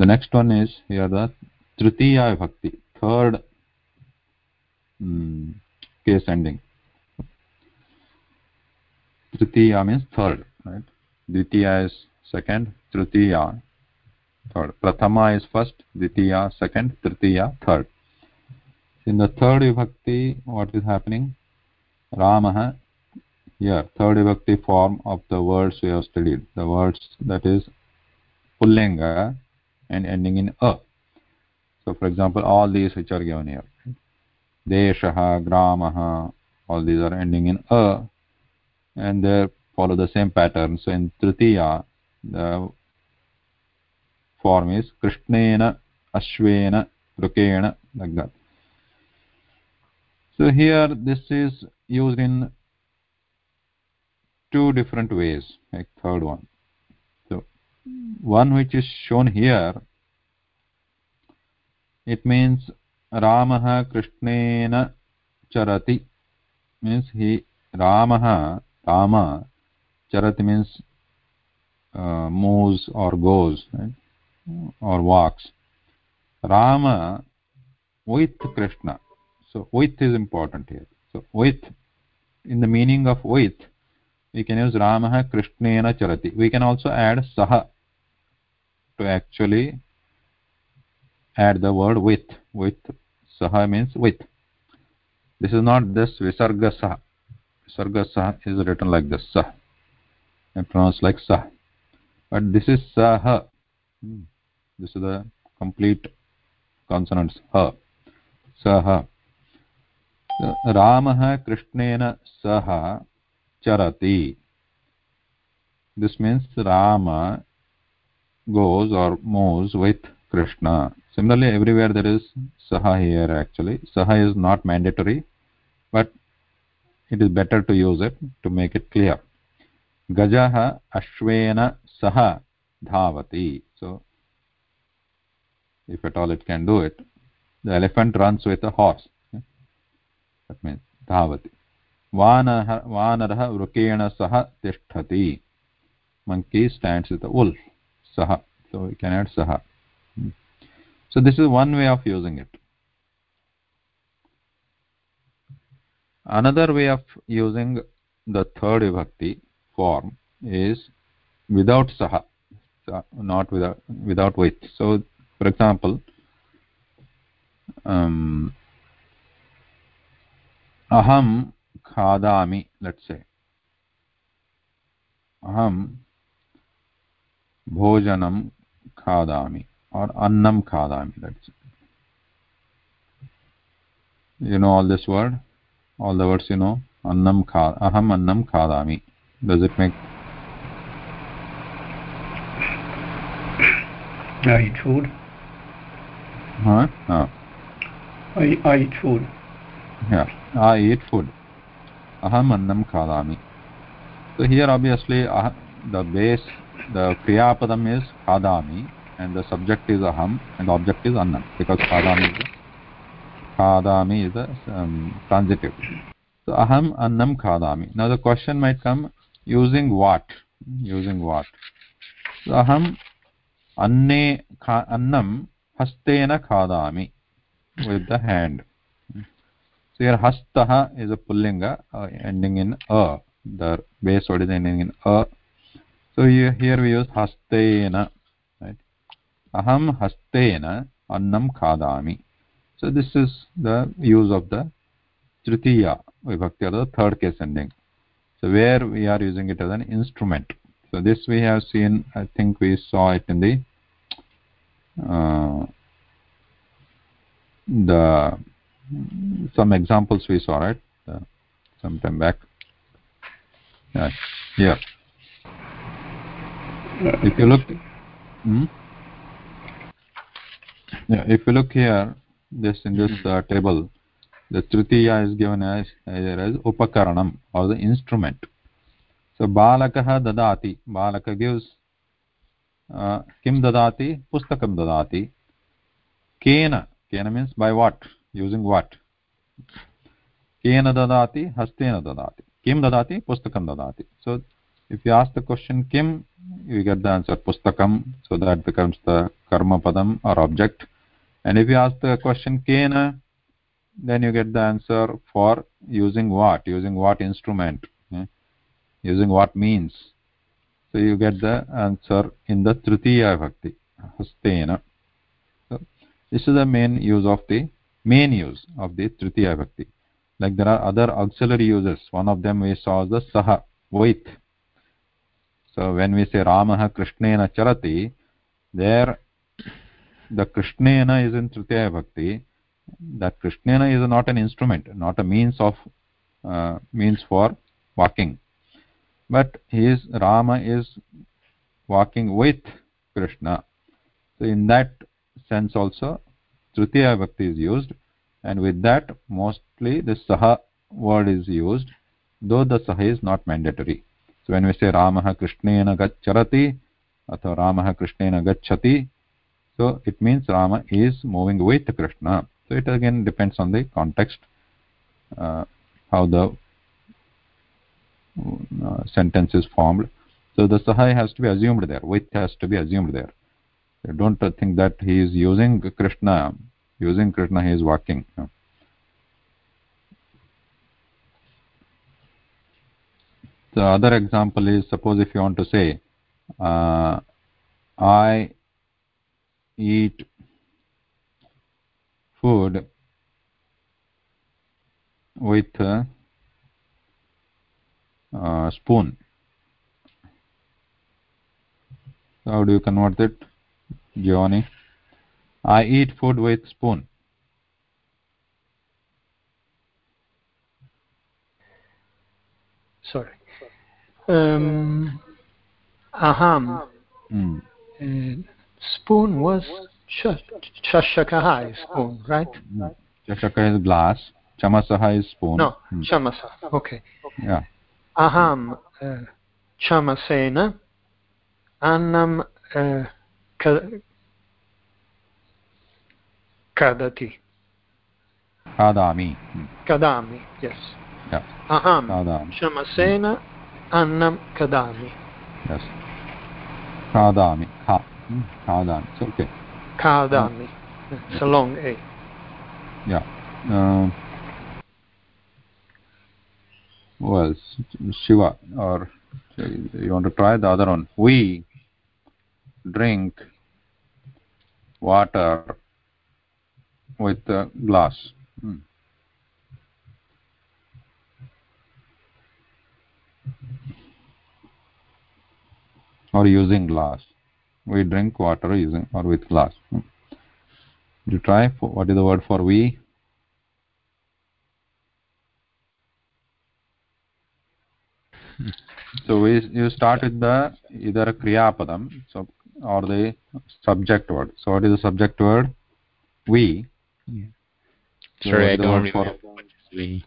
the next one is here the tritiya vibhakti third mm, case ending tritiya means third right ditiya is second tritiya third prathama is first ditiya second tritiya third in the third vibhakti what is happening ramah here third vibhakti form of the words we have studied the words that is pullinga and ending in a. So for example all these which are given here deshah gramah all these are ending in a and they follow the same pattern. So in tritiya the form is krishnena ashvena rukena like that. So here this is used in two different ways like third one one which is shown here it means ramah krishnena charati means he ramah rama charati means uh, moves or goes right? or walks rama with krishna so with is important here so with in the meaning of with we can use ramah krishnena charati. We can also add saha to actually add the word with. With saha means with. This is not this visarga saha. Visarga saha is written like this sah and pronounced like sah but this is saha. Hmm. This is the complete consonants. Ha saha. Ramah krishnena saha. Charati this means rama goes or moves with krishna similarly everywhere there is saha here actually saha is not mandatory but it is better to use it to make it clear gajah ashvena saha dhavati so if at all it can do it the elephant runs with a horse that means dhavati वानरः वानरः वृकेण सह तिष्ठति। Monkey stands it उल् सः so you so this is one way of using it another way of using the third विभक्ति form is without सः not without with so for example अहम खादामि लट्स् अहम भोजनं खादामि और अन्नं खादामि let's you know all this word all the words you know अन्नं खा अहम् अन्नं खादामि does it make I eat food. Huh? Huh. I, I eat food. Yeah, I eat food. अहम अन्न खादा तो here obviously the base the क्रियापदम is खादा एंड द सब्जेक्ट इज़ अहम एंड ऑब्जेक्ट इज़ अन्न बिकॉज़ खादा खादा इज़ ट्रांजिटिव तो अहम अन्न खादा now the question might come using what using what अहम अन्ने अन्न हस्तेन खादा with the hand here hastah is a pullinga uh, ending in a the base word is ending in a so here, here we use hastena right? aham hastena annam khadami so this is the use of the tritiya vibhakti or the third case ending. So where we are using it as an instrument. So this we have seen i think we saw it in the uh, the some examples we saw right uh, some time back yeah here if you look hmm? Yeah, if you look here, this in this uh, table, the tritiya is given as either as upakaranam or the instrument. So balakah dadati, balaka gives uh, kim dadati, pustakam dadati. Kena, kena means by what? Using what? Kena dadati, hastena dadati. Kim dadati, pustakam dadati. So if you ask the question kim, you get the answer pustakam, so that becomes the karma padam or object. And if you ask the question kena, then you get the answer for using what, using what instrument, eh? using what means. So you get the answer in the tritiya bhakti, hastena. So this is the main use of the main use of the tritiya bhakti. Like there are other auxiliary uses. One of them we saw the saha, with. So when we say Ramaha Krishnena Charati, there the Krishnena is in Tritiya Bhakti. That Krishnena is not an instrument, not a means of uh, means for walking. But he is Rama is walking with Krishna. So in that sense also Tritiya Bhakti is used and with that mostly the Saha word is used though the Saha is not mandatory. So when we say Ramaha Krishnena Gacharati or Ramaha Krishnena Gachati so it means Rama is moving with Krishna. So it again depends on the context, uh, how the uh, sentence is formed. So the saha has to be assumed there, with has to be assumed there. Don't think that he is using Krishna, using Krishna he is walking. The other example is suppose if you want to say, uh, I eat food with a uh, spoon. How do you convert it, Giovanni? I eat food with spoon. Sorry. Um, aham. Mm. Uh, spoon was chashakaha is spoon, right? Mm. Chashaka is glass. Chamasaha is spoon. No, Mm. chamasa. Okay. Yeah. Aham uh, chamasena annam uh, ka- kadati. Kadami. Mm. Kadami, yes. Yeah. Aham Kadami. chamasena annam kadami. Yes. Kadami. Ka. Kadami. It's okay. Kadami. It's a long A. Yeah. Um, well, Shiva, or you want to try the other one? We drink water with glass. Hmm. Or using glass. We drink water using or with glass. Hmm. You try. For, what is the word for we? So we you start with the either kriya padam so or the subject word. So what is the subject word? We. Yeah. So Sorry, what I don't remember what is we.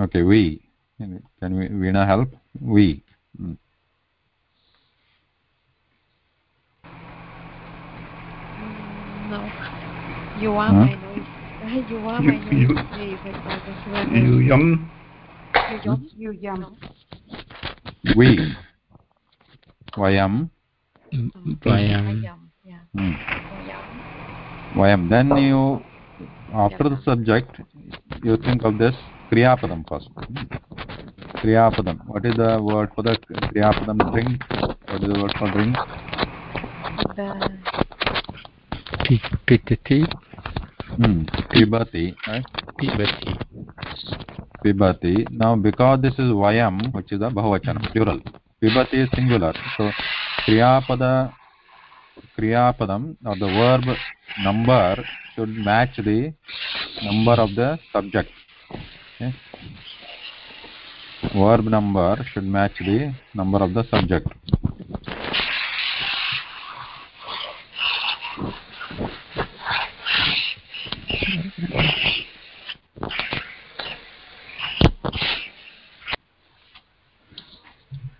Okay, we. Can we Veena help? We. Hmm. Mm, No. You are Huh? my noise. You are my You- noise. you- Please, I just want yuyam. You yum. yuyam. We. Vayam. Vayam. Hmm. Then you after the subject you think of this kriya padam first. Hmm. Kriya padam. What is the word for the kriya padam drink? What is the word for drink? Pitati. Hmm. Pibati. Right? Pibati. pibati now because this is vayam which is a bahuvachanam plural pibati is singular so kriyapada kriyapadam or the verb number should match the number of the subject okay? verb number should match the number of the subject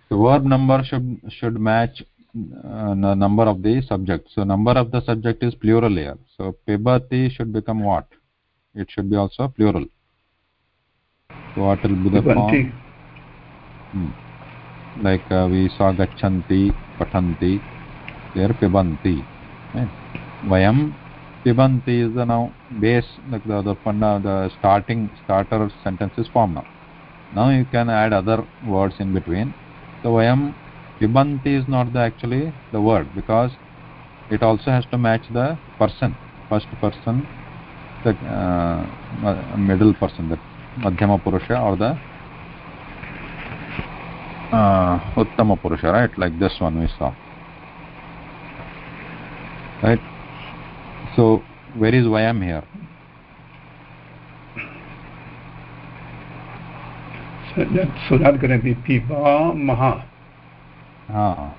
the verb number should should match number of the subject. So number of the subject is plural here. So pibati should become what? It should be also plural. So what will be the Pibanti. form? Hmm. like uh, we saw gachanti patanti there pibanti right? vayam pibanti is the now base like the the, funda, the starting starter sentence is formed now. Now you can add other words in between. So vayam pibanti is not the actually the word because it also has to match the person first person the uh, middle person the madhyama purusha or the uh, uttama purusha right? Like this one we saw. Right? So where is vayam here? So, that, so that's going to be pibamah. हाँ, हाँ।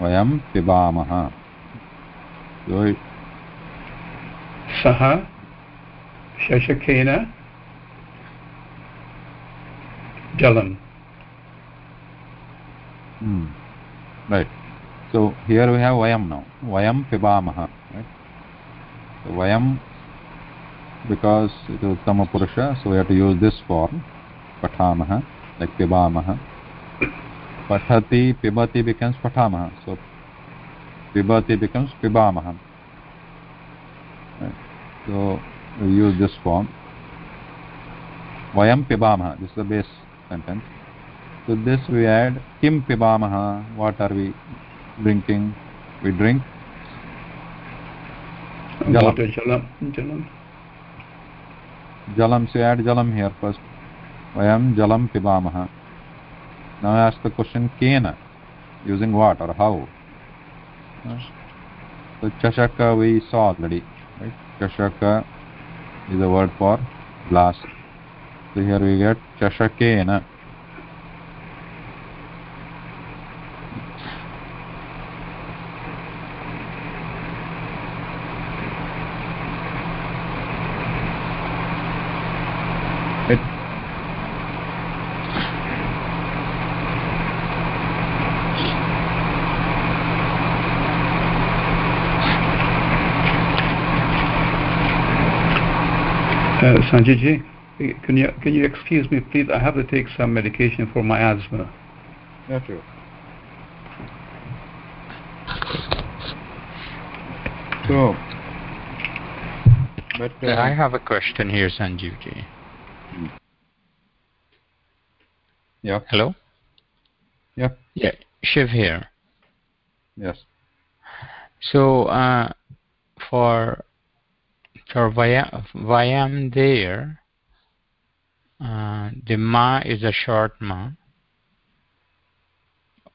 वयं पिबामः। सः शशकेन जलन्। So here we have वयं नौ वयं पिबामः वयं because it उत्तमपुरुष so we have to use this form पठामः। Like pibamah pathati pibati becomes pathamah so pibati becomes pibamah right. so we use this form vayam pibamah this is the base sentence so this we add kim pibamah what are we drinking we drink Jalam. Jalam. Jalam. jalam so add jalam here first वयं जलं पिबामः। न ask question केन? Using what are how चषक वै सा already चषक is a word for glass here we get चषकेन Uh, Sanjay ji, can you can you excuse me, please? I have to take some medication for my asthma. yeah sure so but uh, I have a question here, Sanjivji. yeah Hello? yeah Yeah, Shiv here. yes So, uh, for for Vayam, there, uh, the Ma is a short Ma.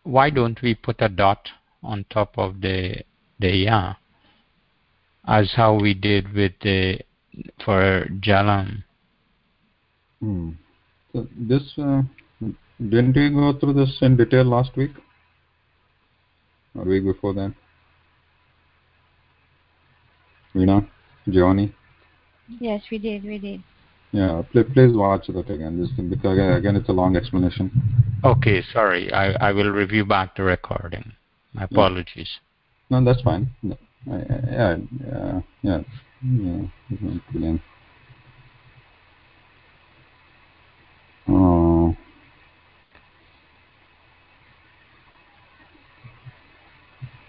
Why don't we put a dot on top of the the Ya, as how we did with the for Jalam? Hmm. So this uh, didn't we go through this in detail last week or week before that? Veena, Giovanni. Yes, we did, we did. Yeah, please, please watch that again. This because again, again it's a long explanation. Okay, sorry. I, I will review back the recording. My apologies. No, that's fine. No, I, I, yeah, yeah, yeah, yeah. Brilliant. Oh.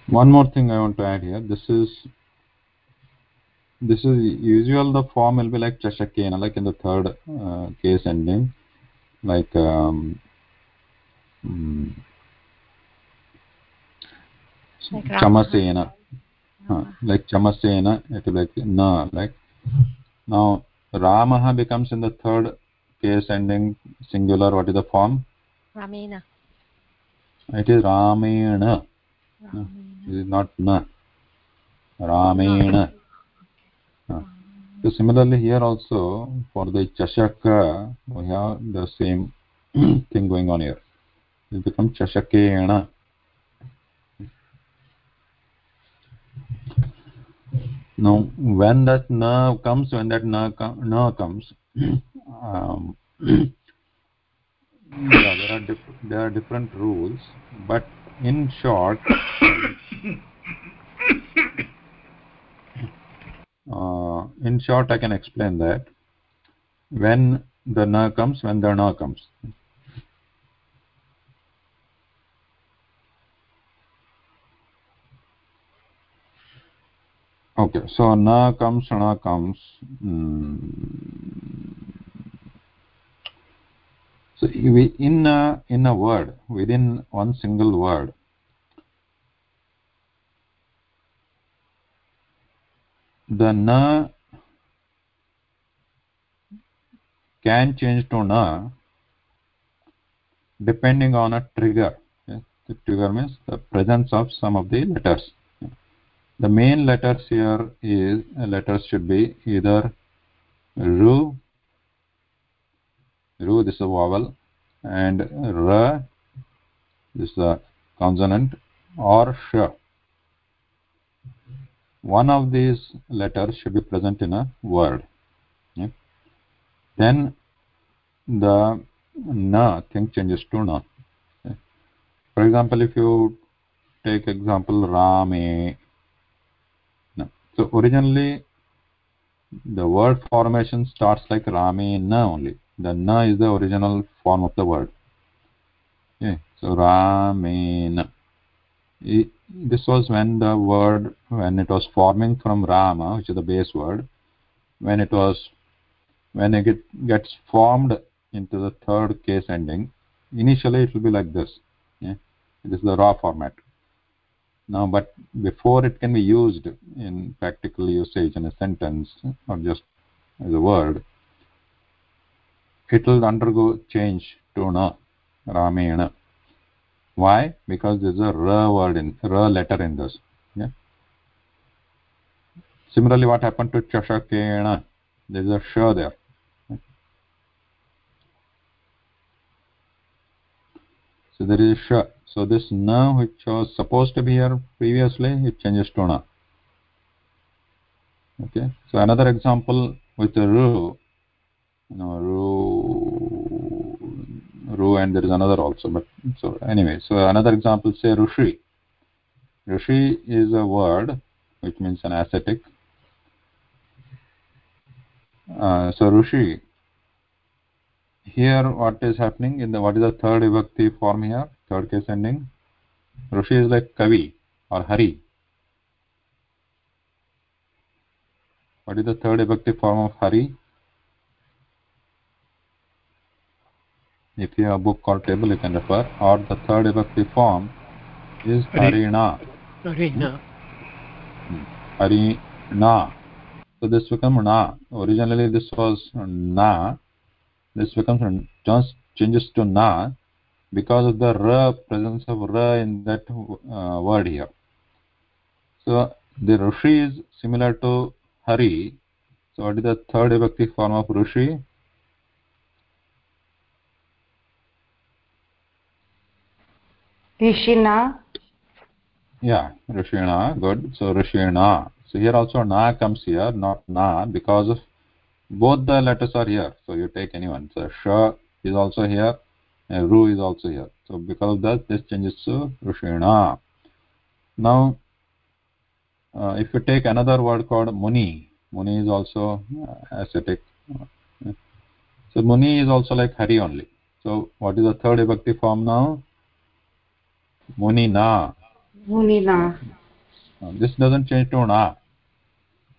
One more thing I want to add here. This is this is usual. The form will be like chashakena, like in the third uh, case ending, like um, mm, Like chamasena, huh, like chamasena. It will be like na, like now Ramaha becomes in the third case ending singular. What is the form? Ramena. It is Ramena. Ramena. It is not na. Ramena. So similarly here also for the chashaka we have the same thing going on here. It becomes chashakena. Now when that na comes, when that na, com- na comes, um, yeah, there are diff- there are different rules, but in short, uh, in short, I can explain that when the na comes, when the na comes. Okay, so na comes, na comes. Mm. So in a, in a word, within one single word, the na can change to na depending on a trigger. Okay? The trigger means the presence of some of the letters. The main letters here is uh, letters should be either ru, ru this is a vowel, and ra this is a consonant, or sh. One of these letters should be present in a word. Okay? Then the na thing changes to na. Okay? For example, if you take example rame, no. so originally the word formation starts like rame na only. The na is the original form of the word. Okay, so rame This was when the word when it was forming from rama, which is the base word, when it was when it gets formed into the third case ending, initially it will be like this. Yeah? This is the raw format. Now, but before it can be used in practical usage in a sentence or just as a word, it will undergo change to na, ramena. Why? Because there's a ra word in ra letter in this. Yeah. Similarly, what happened to chashakena? There's a sh there. So there is sh. So this na which was supposed to be here previously, it changes to na. Okay. So another example with the ru, you know, ru, and there is another also. But so anyway, so another example, say rushi. Rushi is a word which means an ascetic. Uh, so rushi. Here, what is happening in the what is the third vibhakti form here? Third case ending. Rushi is like Kavi or Hari. What is the third vibhakti form of Hari? If you have a book or table, you can refer. Or the third vibhakti form is Hari. Harina. Arena. Harina. So this becomes Na. Originally this was Na. This becomes just changes to Na because of the Ra, presence of Ra in that uh, word here. So the Rushi is similar to Hari. So what is the third vibhakti form of Rushi? Rishina. Yeah, Rishina. Good. So Rishina. So here also Na comes here, not Na, because of both the letters are here. So you take anyone. So Sh is also here, and Ru is also here. So because of that, this changes to Rishina. Now, uh, if you take another word called Muni, Muni is also uh, ascetic. So Muni is also like Hari only. So what is the third vibhakti form now? Muni Na. Munina. Uh, this doesn't change to Na.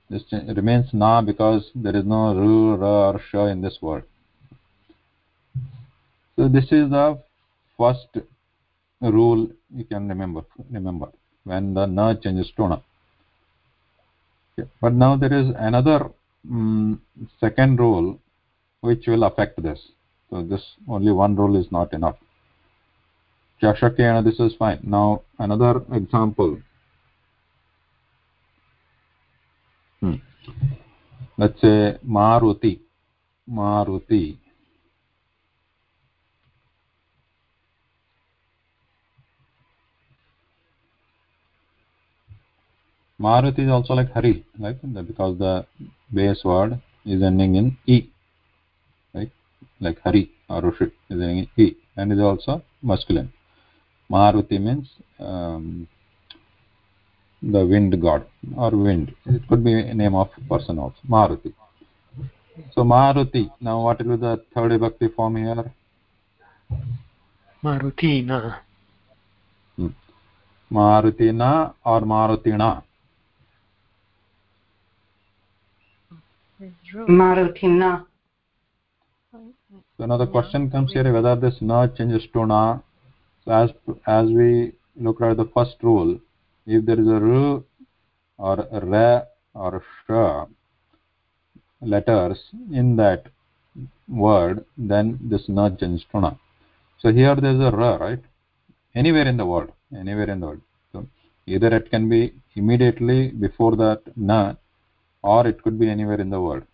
This remains Na because there is no Ru, Ra or Sha in this word. So this is the first rule you can remember. Remember when the Na changes to Na. Okay. But now there is another um, second rule which will affect this. So this only one rule is not enough. Chashakena, this is fine. Now another example. Hmm. Let's say Maruti. Maruti. Maruti is also like Hari, right? Because the base word is ending in E, right? Like Hari or Rushi is ending in E. and is also masculine maruti means um, the wind god or wind. It could be a name of person also maruti. So maruti now what will be the third vibhakti form here? Marutina. Hmm. marutina or marutina? Marutina. So now the question comes here whether this na changes to na as as we look at the first rule if there is a r or ra or sh letters in that word then this na changes to na so here there is a right? Anywhere in the word anywhere in the word so either it can be immediately before that na or it could be anywhere in the word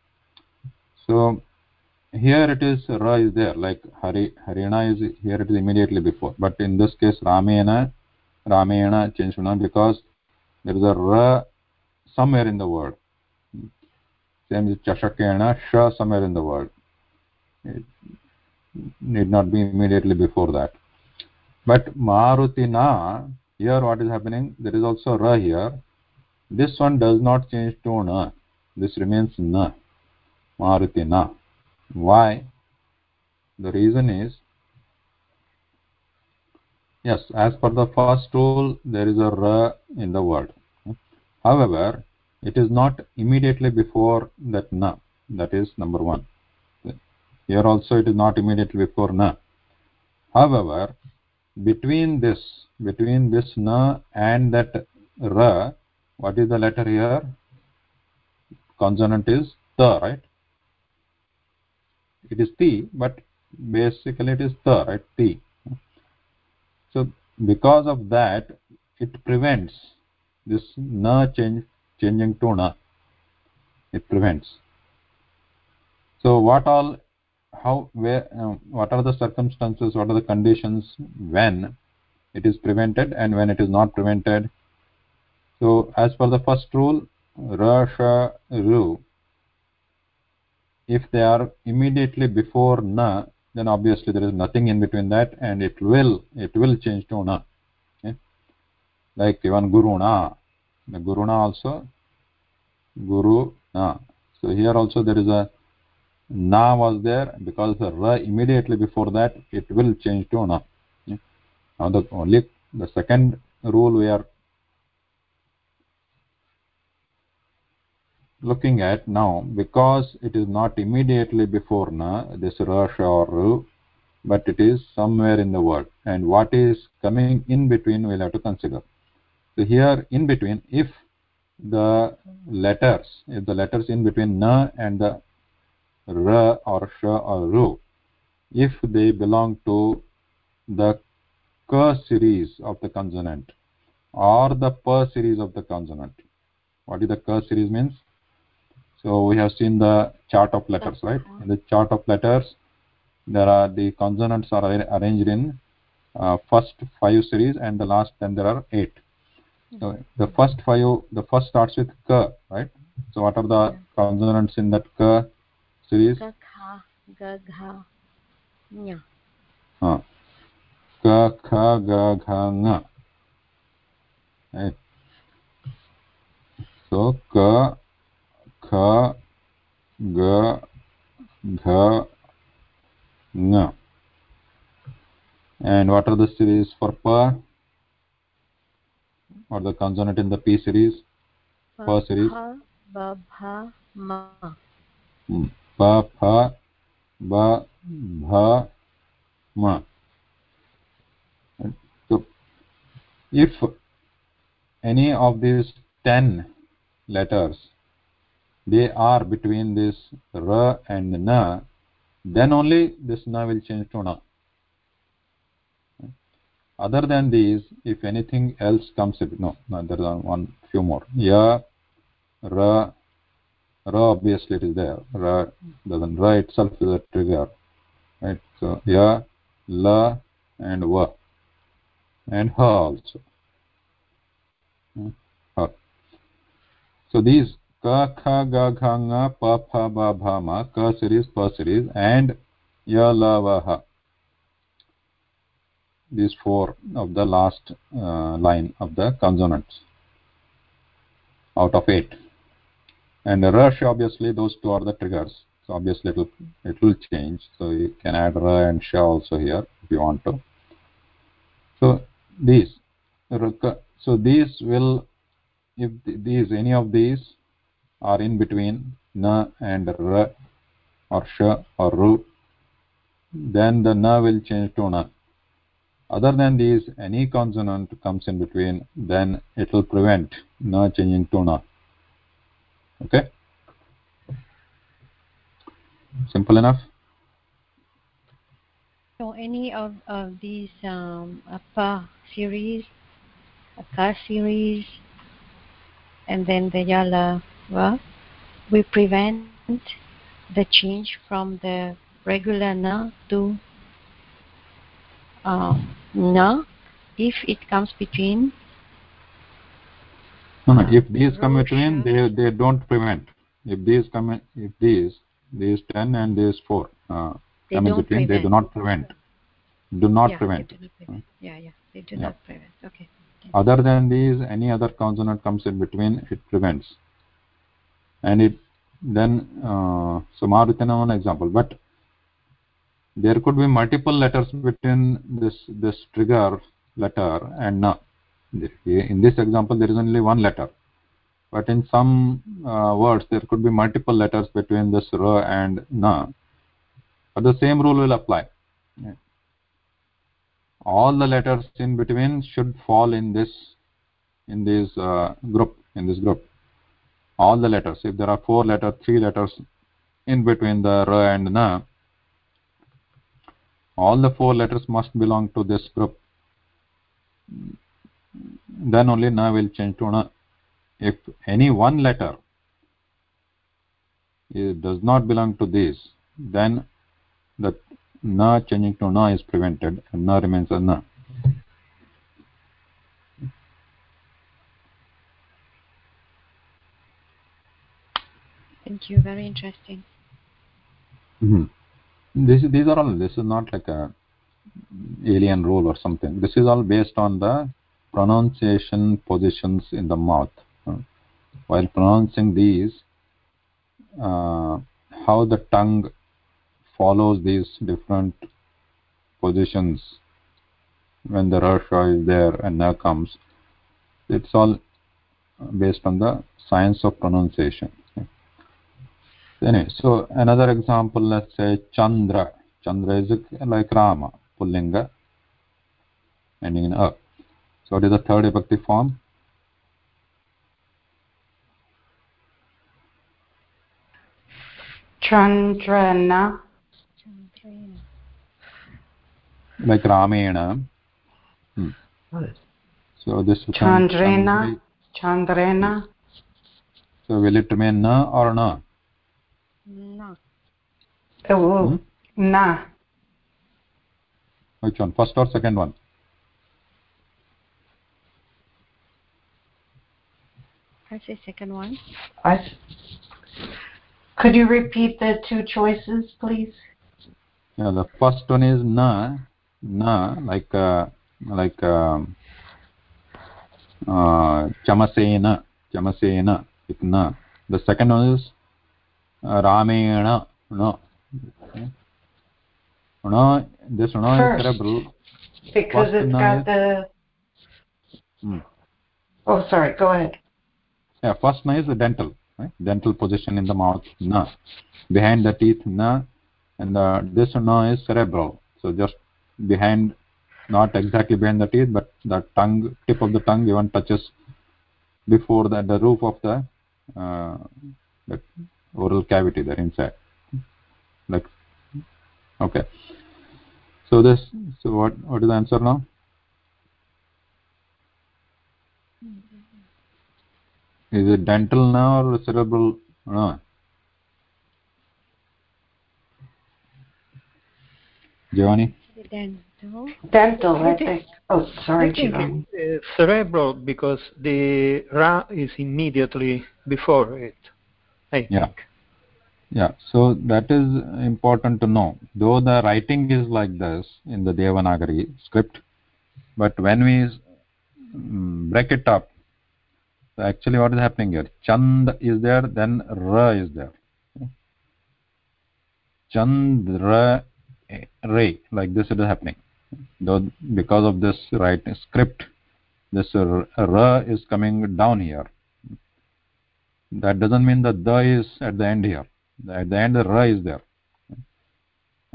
so here it is ra is there like hari harina is here it is immediately before. But in this case ramena ramena changed now because there is a ra somewhere in the word same as chashakena sha somewhere in the word it need not be immediately before that. But marutina here what is happening there is also ra here. This one does not change to na. This remains na. Marutina why? The reason is yes as per the first rule there is a ra in the word. However it is not immediately before that na. That is number 1 here also it is not immediately before na. However between this between this na and that ra what is the letter here? Consonant is ta right it is t but basically it is ta right? T. So because of that it prevents this na change changing to na. It prevents. So what all how where uh, what are the circumstances what are the conditions when it is prevented and when it is not prevented? So as per the first rule ra sha ru if they are immediately before na then obviously there is nothing in between that and it will it will change to na. Okay? like even guruna the guruna also guru na. So here also there is a na was there. Because the ra immediately before that it will change to na. Okay? now the only the second rule we are looking at now because it is not immediately before na this rash or ru but it is somewhere in the word and what is coming in between we'll have to consider. So here in between if the letters if the letters in between na and the ra or sha or ru if they belong to the ka series of the consonant or the pa series of the consonant what is the ka series means so we have seen the chart of letters right? in the chart of letters there are the consonants are arranged in uh, first five series and the last then there are eight. So the first five the first starts with ka right? So what are the consonants in that ka series? Ga kha ga gha nya uh, ka kha ga gha nga right. So ka kha ga gha nga and what are the series for pa or the consonant in the p series pa series ba bha ma Hmm. pa pha ba bha ma so if any of these 10 letters they are between this ra and na then only this na will change to na other than these if anything else comes no, no there are one few more. Ya ra ra obviously it is there. Ra doesn't ra itself is a trigger right? So ya la and va and ha also. Hmm, ha. so these ka kha ga gha nga pa pha ba bha ma ka series pa series and ya la va ha these four of the last uh, line of the consonants. Out of eight. And rush obviously those two are the triggers. So obviously it will it will change. So you can add ra and sha also here if you want to. So these so these will if these any of these are in between na and ra or sha or ru then the na will change to na. Other than these any consonant comes in between then it will prevent na changing to na. Okay? Simple enough? So any of, of these um, series aka series and then the yala well, we prevent the change from the regular na to uh, na if it comes between no, no. if these come between they they don't prevent if these come in, if these these 10 and these 4 uh, they come in between prevent. they do not prevent do not yeah, prevent, do not prevent. yeah yeah they do Yeah. not prevent okay other than these any other consonant comes in between it prevents and it then uh, so marutana one example. But there could be multiple letters between this this trigger letter and na. In this example there is only one letter. But in some uh, words there could be multiple letters between this ra and na. But the same rule will apply. All the letters in between should fall in this in this uh, group in this group all the letters. If there are four letters three letters in between the ra and na all the four letters must belong to this group. Then only na will change to na if any one letter does not belong to this then the na changing to na is prevented and na remains a na thank you. Very interesting. Mm-hmm. this these are all this is not like a alien rule or something. This is all based on the pronunciation positions in the mouth. While pronouncing these uh, how the tongue follows these different positions when the rasha is there and na comes it's all based on the science of pronunciation anyway so another example let's say chandra chandra is like rama pullinga ending in a so what is the third vibhakti form Chandrana. Chandrena. like ramena hmm. so this becomes Chandrena. Chandri. Chandrena. so will it remain na or na na Oh, Hmm? na. which one? First or second one? I say second one. I Could you repeat the two choices, please? yeah the first one is na na like uh, like um, uh, chamasena. Chamasena. With na the second one is no okay. no this no is cerebral Because it's na got the. Hmm. Oh, sorry. Go ahead. yeah first na is the dental right dental position in the mouth na behind the teeth na and the, this na is cerebral so just behind not exactly behind the teeth but the tongue tip of the tongue even touches before the, the roof of the uh, the oral cavity there inside like okay so this so what what is the answer now is it dental now or cerebral no Giovanni the dental Dental, I I think- think. Oh, sorry, I Giovanni. uh, cerebral because the ra is immediately before it. I Yeah. think. Yeah, so that is important to know. Though the writing is like this in the Devanagari script, but when we mm, break it up actually what is happening here chand is there then ra is there chandra ray like this it is happening though because of this right script this ra is coming down here that doesn't mean that the is at the end here. At the end the ra is there.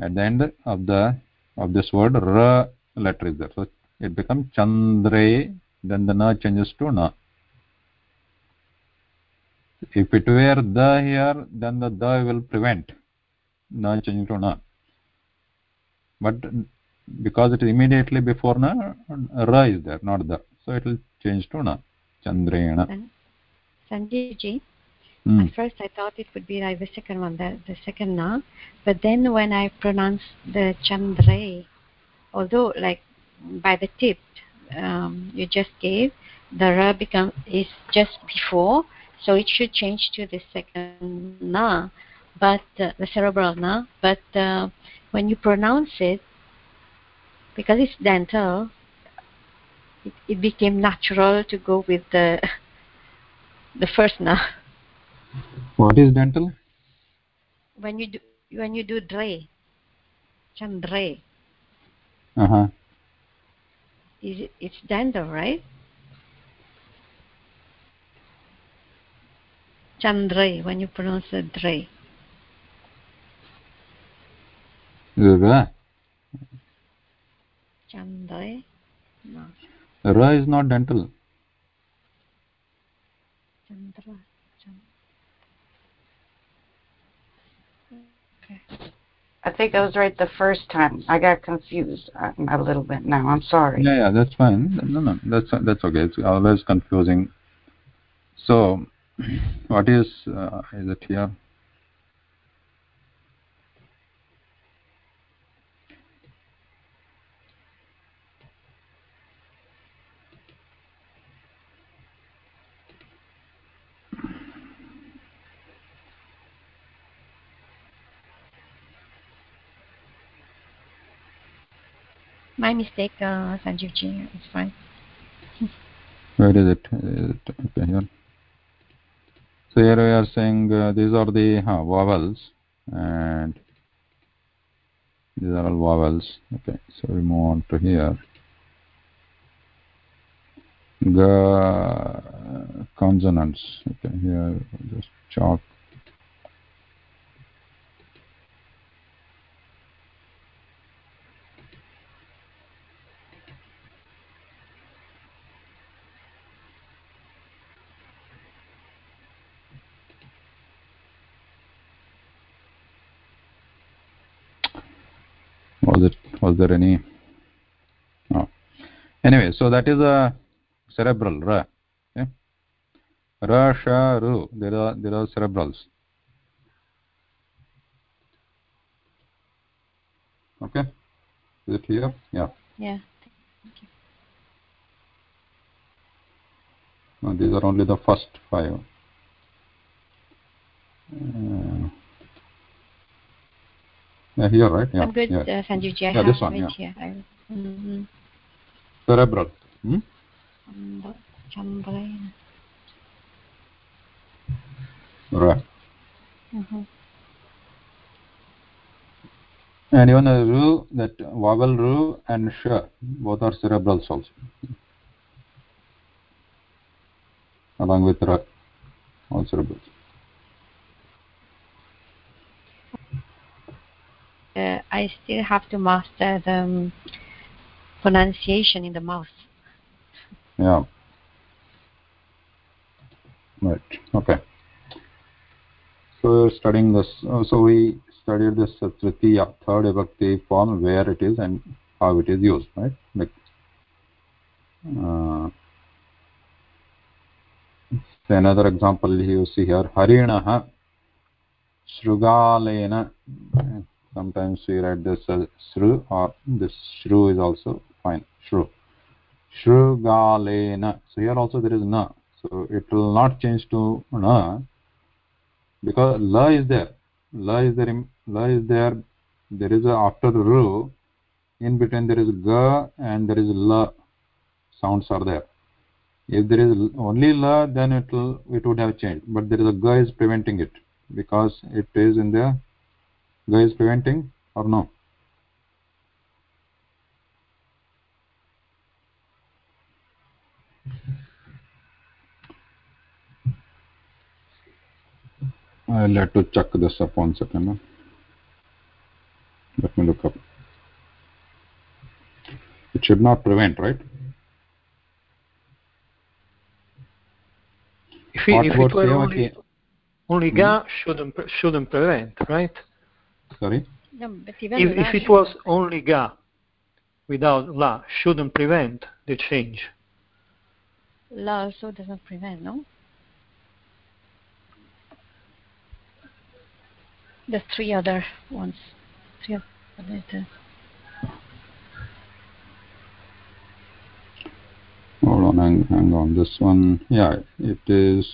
At the end of the of this word ra letter is there. So it becomes chandre then the na changes to na if it were the here then the the will prevent. Na changing to na but because it is immediately before na ra is there not the. So it will change to na chandrena Sanjeev ji, Hmm. at first I thought it would be like the second one, the, the second na, but then when I pronounce the chandre, although like by the tip um, you just gave, the ra become is just before, so it should change to the second na, but uh, the cerebral na. But uh, when you pronounce it, because it's dental, it, it became natural to go with the the first na. What is dental? When you do when you do dre chandre uh-huh. Is it, it's dental right? Chandre when you pronounce the dre ra chandre no. Ra is not dental. Chandra okay I think I was right the first time. I got confused uh, a little bit now. I'm sorry. yeah yeah that's fine no no that's that's okay it's always confusing so what is uh, is it here my mistake uh, sanjeev ji it's fine. Where is it, okay here. So here we are saying uh, these are the huh, vowels. And these are all vowels. Okay so we move on to here. The consonants. Okay here just chalk was it was there any no anyway so that is a cerebral ra okay ra sha ru there are there are cerebrals. Okay. Is it here? Yeah. Yeah. Thank you. no, these are only the first five. Uh, yeah here right yeah i'm good yeah. uh, sanjeev Yeah, this one, yeah. here mm-hmm. cerebral hmm? Ra mm-hmm. and even a ru that vowel ru and sh both are cerebrals also along with ra all cerebrals I still have to master the um, pronunciation in the mouth. yeah. Right. Okay. So we're studying this uh, so we studied this tritiya third vibhakti form where it is and how it is used right? Like uh, another example you see here harinah shrugalena sometimes we write this as shru or this shru is also fine. Shru. Shrugalena. So here also there is na. So it will not change to na because la is there. La is there la is there there is a after the ru. In between there is ga and there is la. Sounds are there. If there is only la then it will it would have changed. But there is a ga is preventing it because it is in the ga is preventing or no I'll have to check this up one second. No? Let me look up. It should not prevent, right? If, it, if it were only, only hmm. ga shouldn't shouldn't prevent, right? Sorry? No, If, if it was only ga without la, shouldn't prevent the change. la also doesn't prevent, no? The three other ones, three other. Hold on, hang, hang on. This one, yeah, it is.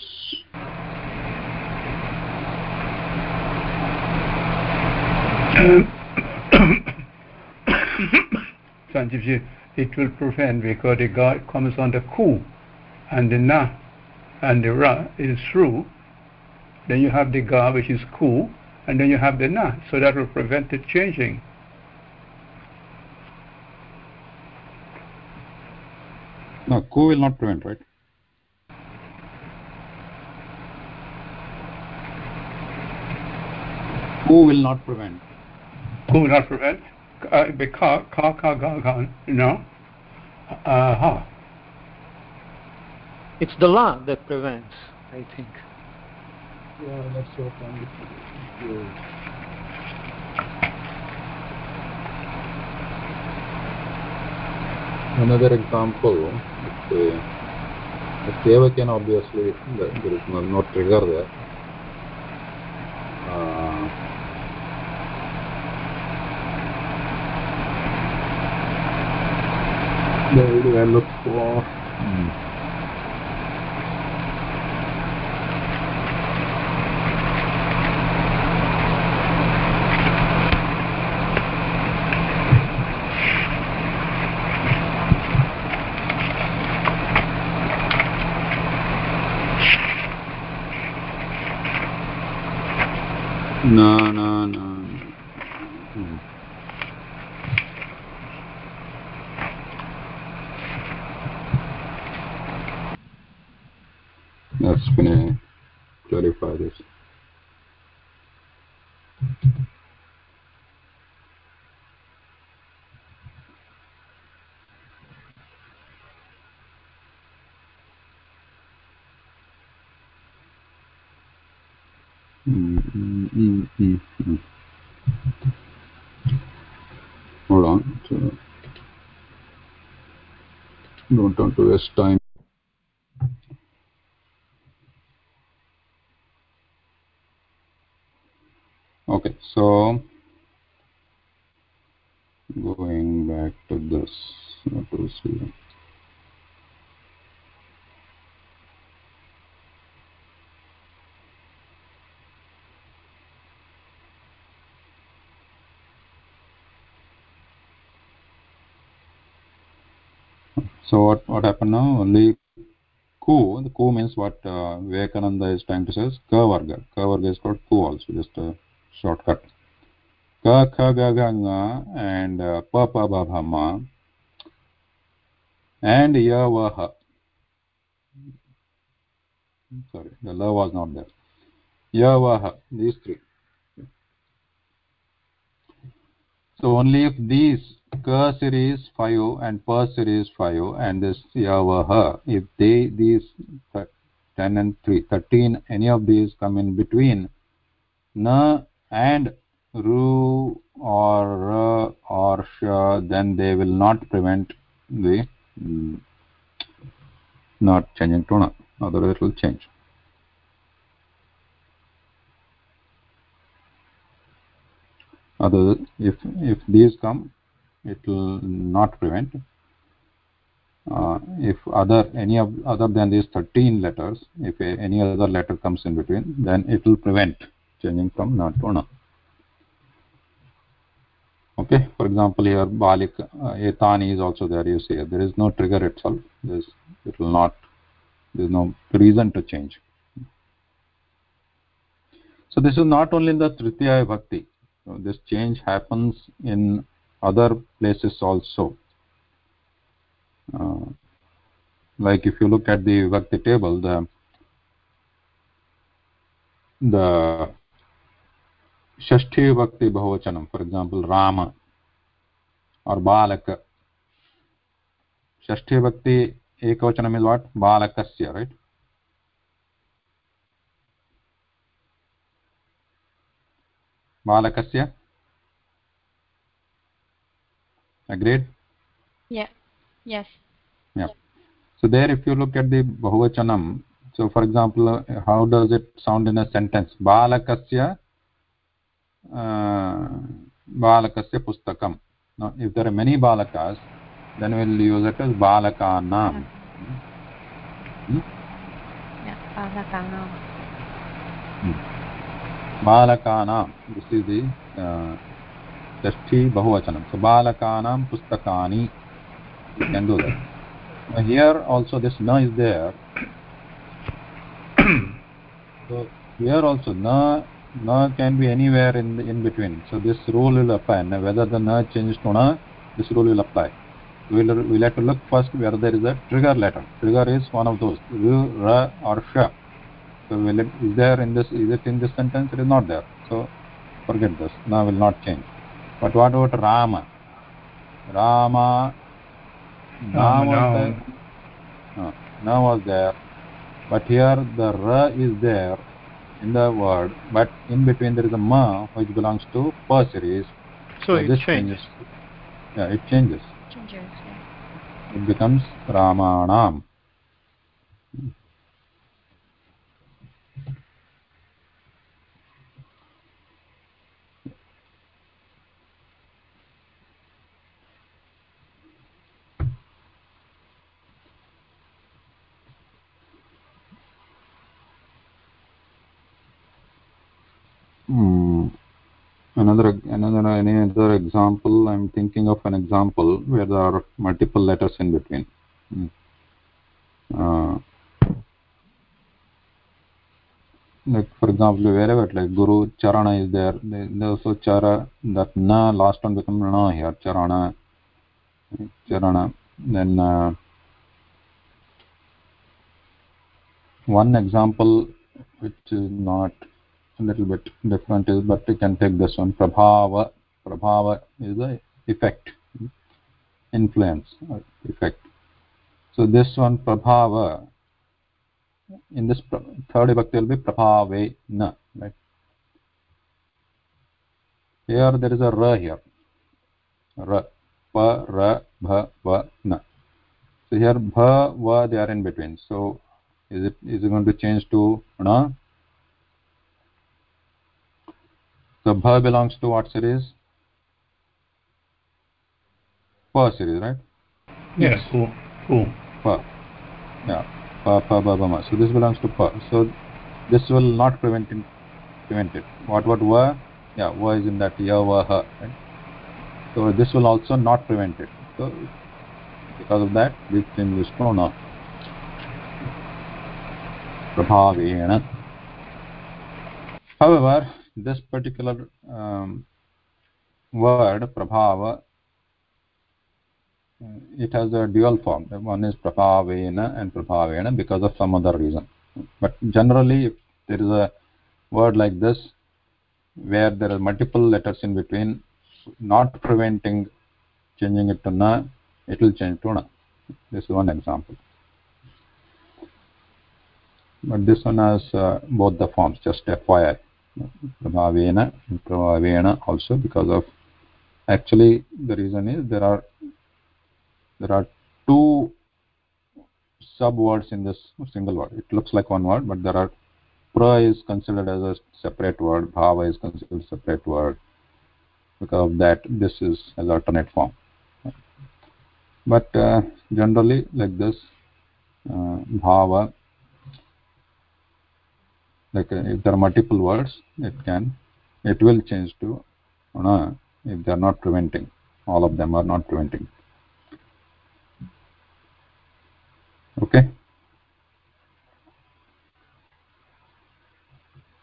Sanjivji, it will prevent because the God comes on the ku and the na and the ra is through. Then you have the ga which is ku and then you have the na. So that will prevent it changing. No, ku will not prevent, right? Ku will not prevent. Ku will not prevent. Uh, because ka ka ga ga no. Uh, ha. It's the la that prevents, I think. Yeah, that's what I'm Another example, if, uh, the seva obviously, there there is no, no trigger there. Uh, where do I look for? Hmm. No, no, no. no. Hmm. That's gonna clarify this. Mm, mm, mm, mm, mm. Hold on. So, don't waste time. Okay, so going back to this, what was here? So what what happened now? Only ku. The ku means what uh, Vivekananda is trying to say is ka varga. Ka varga is called ku also, just a shortcut. Ka kha ga ga nga and uh, pa pa ba bha ma and ya va ha. Sorry, the la was not there. Ya va ha. These three. So only if these ka series 5 and pa series 5 and this yavaha, if they, these 10 and 3, 13, any of these come in between na and ru or ra or sha, then they will not prevent the mm, not changing tona. Otherwise it will change. Other if if these come, it will not prevent. uh, if other any of other than these 13 letters if a, any other letter comes in between then it will prevent changing from na to na okay for example here balik uh, etani is also there you see there is no trigger itself. This it will not there is no reason to change. So this is not only in the tritiya bhakti. So this change happens in other places also uh, like if you look at the bhakti table the the shashti bhakti bahuvachanam for example rama or balaka shashti bhakti ekavachanam is what balakasya right balakasya agreed Yeah. Yes. yeah so there if you look at the bahuvachanam so for example uh, how does it sound in a sentence balakasya uh, balakasya pustakam now if there are many balakas then we'll use it as balakanam hmm? Yeah. Balakanam. hmm. बालकानां this is the uh, षष्ठी बहुवचनं। So बालकानां पुस्तकानि here also this न is there so here also न न can be anywhere in in between so this rule will apply whether the न change to न this rule will apply will will have to look first where there is a trigger letter trigger is one of those are श So will it, is there in this, is it in this sentence? It is not there. So forget this. Now will not change. But what about rama. Rama now was there. No, now was there. But here the ra is there in the word. But in between there is a ma which belongs to pa series. So it changes. changes yeah it changes. Changes. Yeah. it becomes ramanam Hmm. Another another any other example? I'm thinking of an example where there are multiple letters in between. Hmm. Uh, like for example, wherever like Guru Charana is there, there- there's also Chara. That Na last one becomes Na here. Charana, Charana. Then uh, one example which is not a little bit different is but you can take this one prabhava prabhava is the effect influence or effect. So this one prabhava in this third vibhakti will be prabhave na right? Here there is a ra here. Ra pa ra bha va na. So here bha va they are in between. So is it is it going to change to na? So bha belongs to what series pa series right? Yes. Cool. Cool. pa yeah. Pa pa ba ba ma so this belongs to pa so this will not prevent it prevent it. What what va yeah va is in that ya va ha right? So this will also not prevent it. So because of that this changes to na prabhavena. However this particular um, word prabhava it has a dual form. One is prabhavena and prabhavena because of some other reason. But generally if there is a word like this where there are multiple letters in between not preventing changing it to na it will change to na. This is one example. But this one has uh, both the forms just FYI. Prabhavena and prabhavena also because of actually the reason is there are there are two sub words in this single word. It looks like one word but there are pra is considered as a separate word bhava is considered a separate word because of that this is as alternate form. But uh, generally like this uh, bhava like uh, if there are multiple words it can it will change to na if they are not preventing all of them are not preventing okay.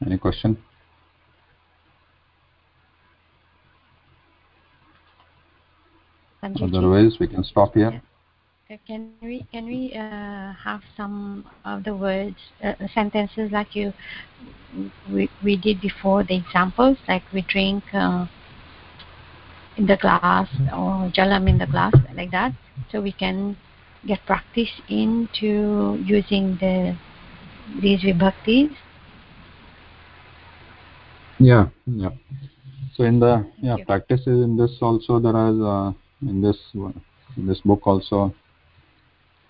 Any question? Otherwise we can stop here. Uh, can we can we uh, have some of the words uh, sentences like you we, we did before the examples? Like we drink uh, in the glass or jalam in the glass like that so we can get practice into using the these vibhaktis? Yeah yeah. So in the yeah you. practice is in this also there is uh, in this in this book also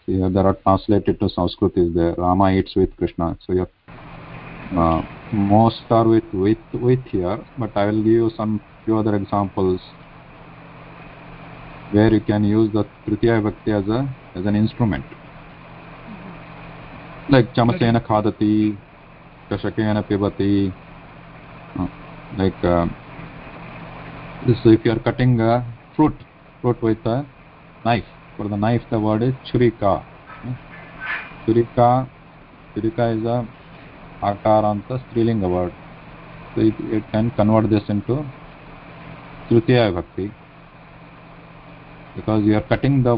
see here there are translated to sanskrit is there. Rama eats with krishna. So yeah. Uh, most are with with with here but i will give you some few other examples where you can use the tritiya vibhakti as a as an instrument like khadati kashakena pibati uh, like uh, so if you are cutting a fruit fruit with a knife for the knife the word is churika Hmm. churika churika is a akaranta strilinga word so it, it can convert this into tritiya vibhakti because you are cutting the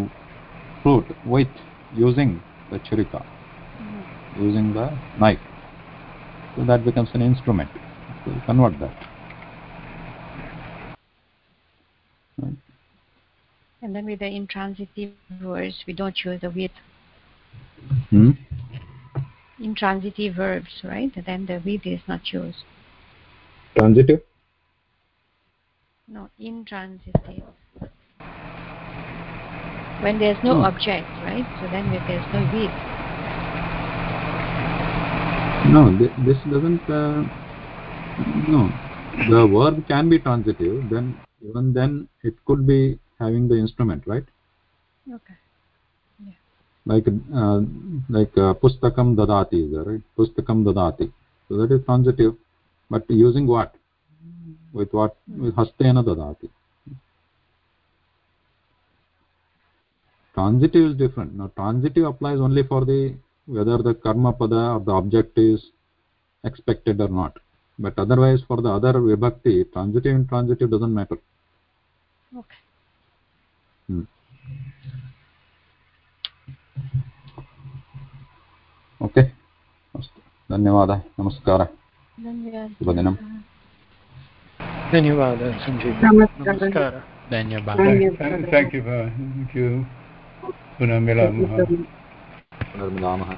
fruit with using the churika using the knife. So that becomes an instrument. So you convert that. And then with the intransitive verbs, we don't use the with hmm? intransitive verbs right? Then the with is not used. Transitive? No intransitive when there's no Hmm. object right? So then there's no with no thi- this doesn't uh, no. The verb can be transitive then even then it could be having the instrument right? Okay. Like uh, like uh, pustakam dadati is there right? Pustakam dadati. So that is transitive but using what? With what? With hastena dadati transitive is different now transitive applies only for the whether the karma pada or the object is expected or not but otherwise for the other vibhakti transitive and transitive doesn't matter okay Hmm. Okay अस्तु धन्यवादः नमस्कारः शुभदिनम् धन्यवादः सञ्जय नमस्कारः नमस्कारः Dhanyabad. Thank, पुनः मिलामः पुनर्मिलामः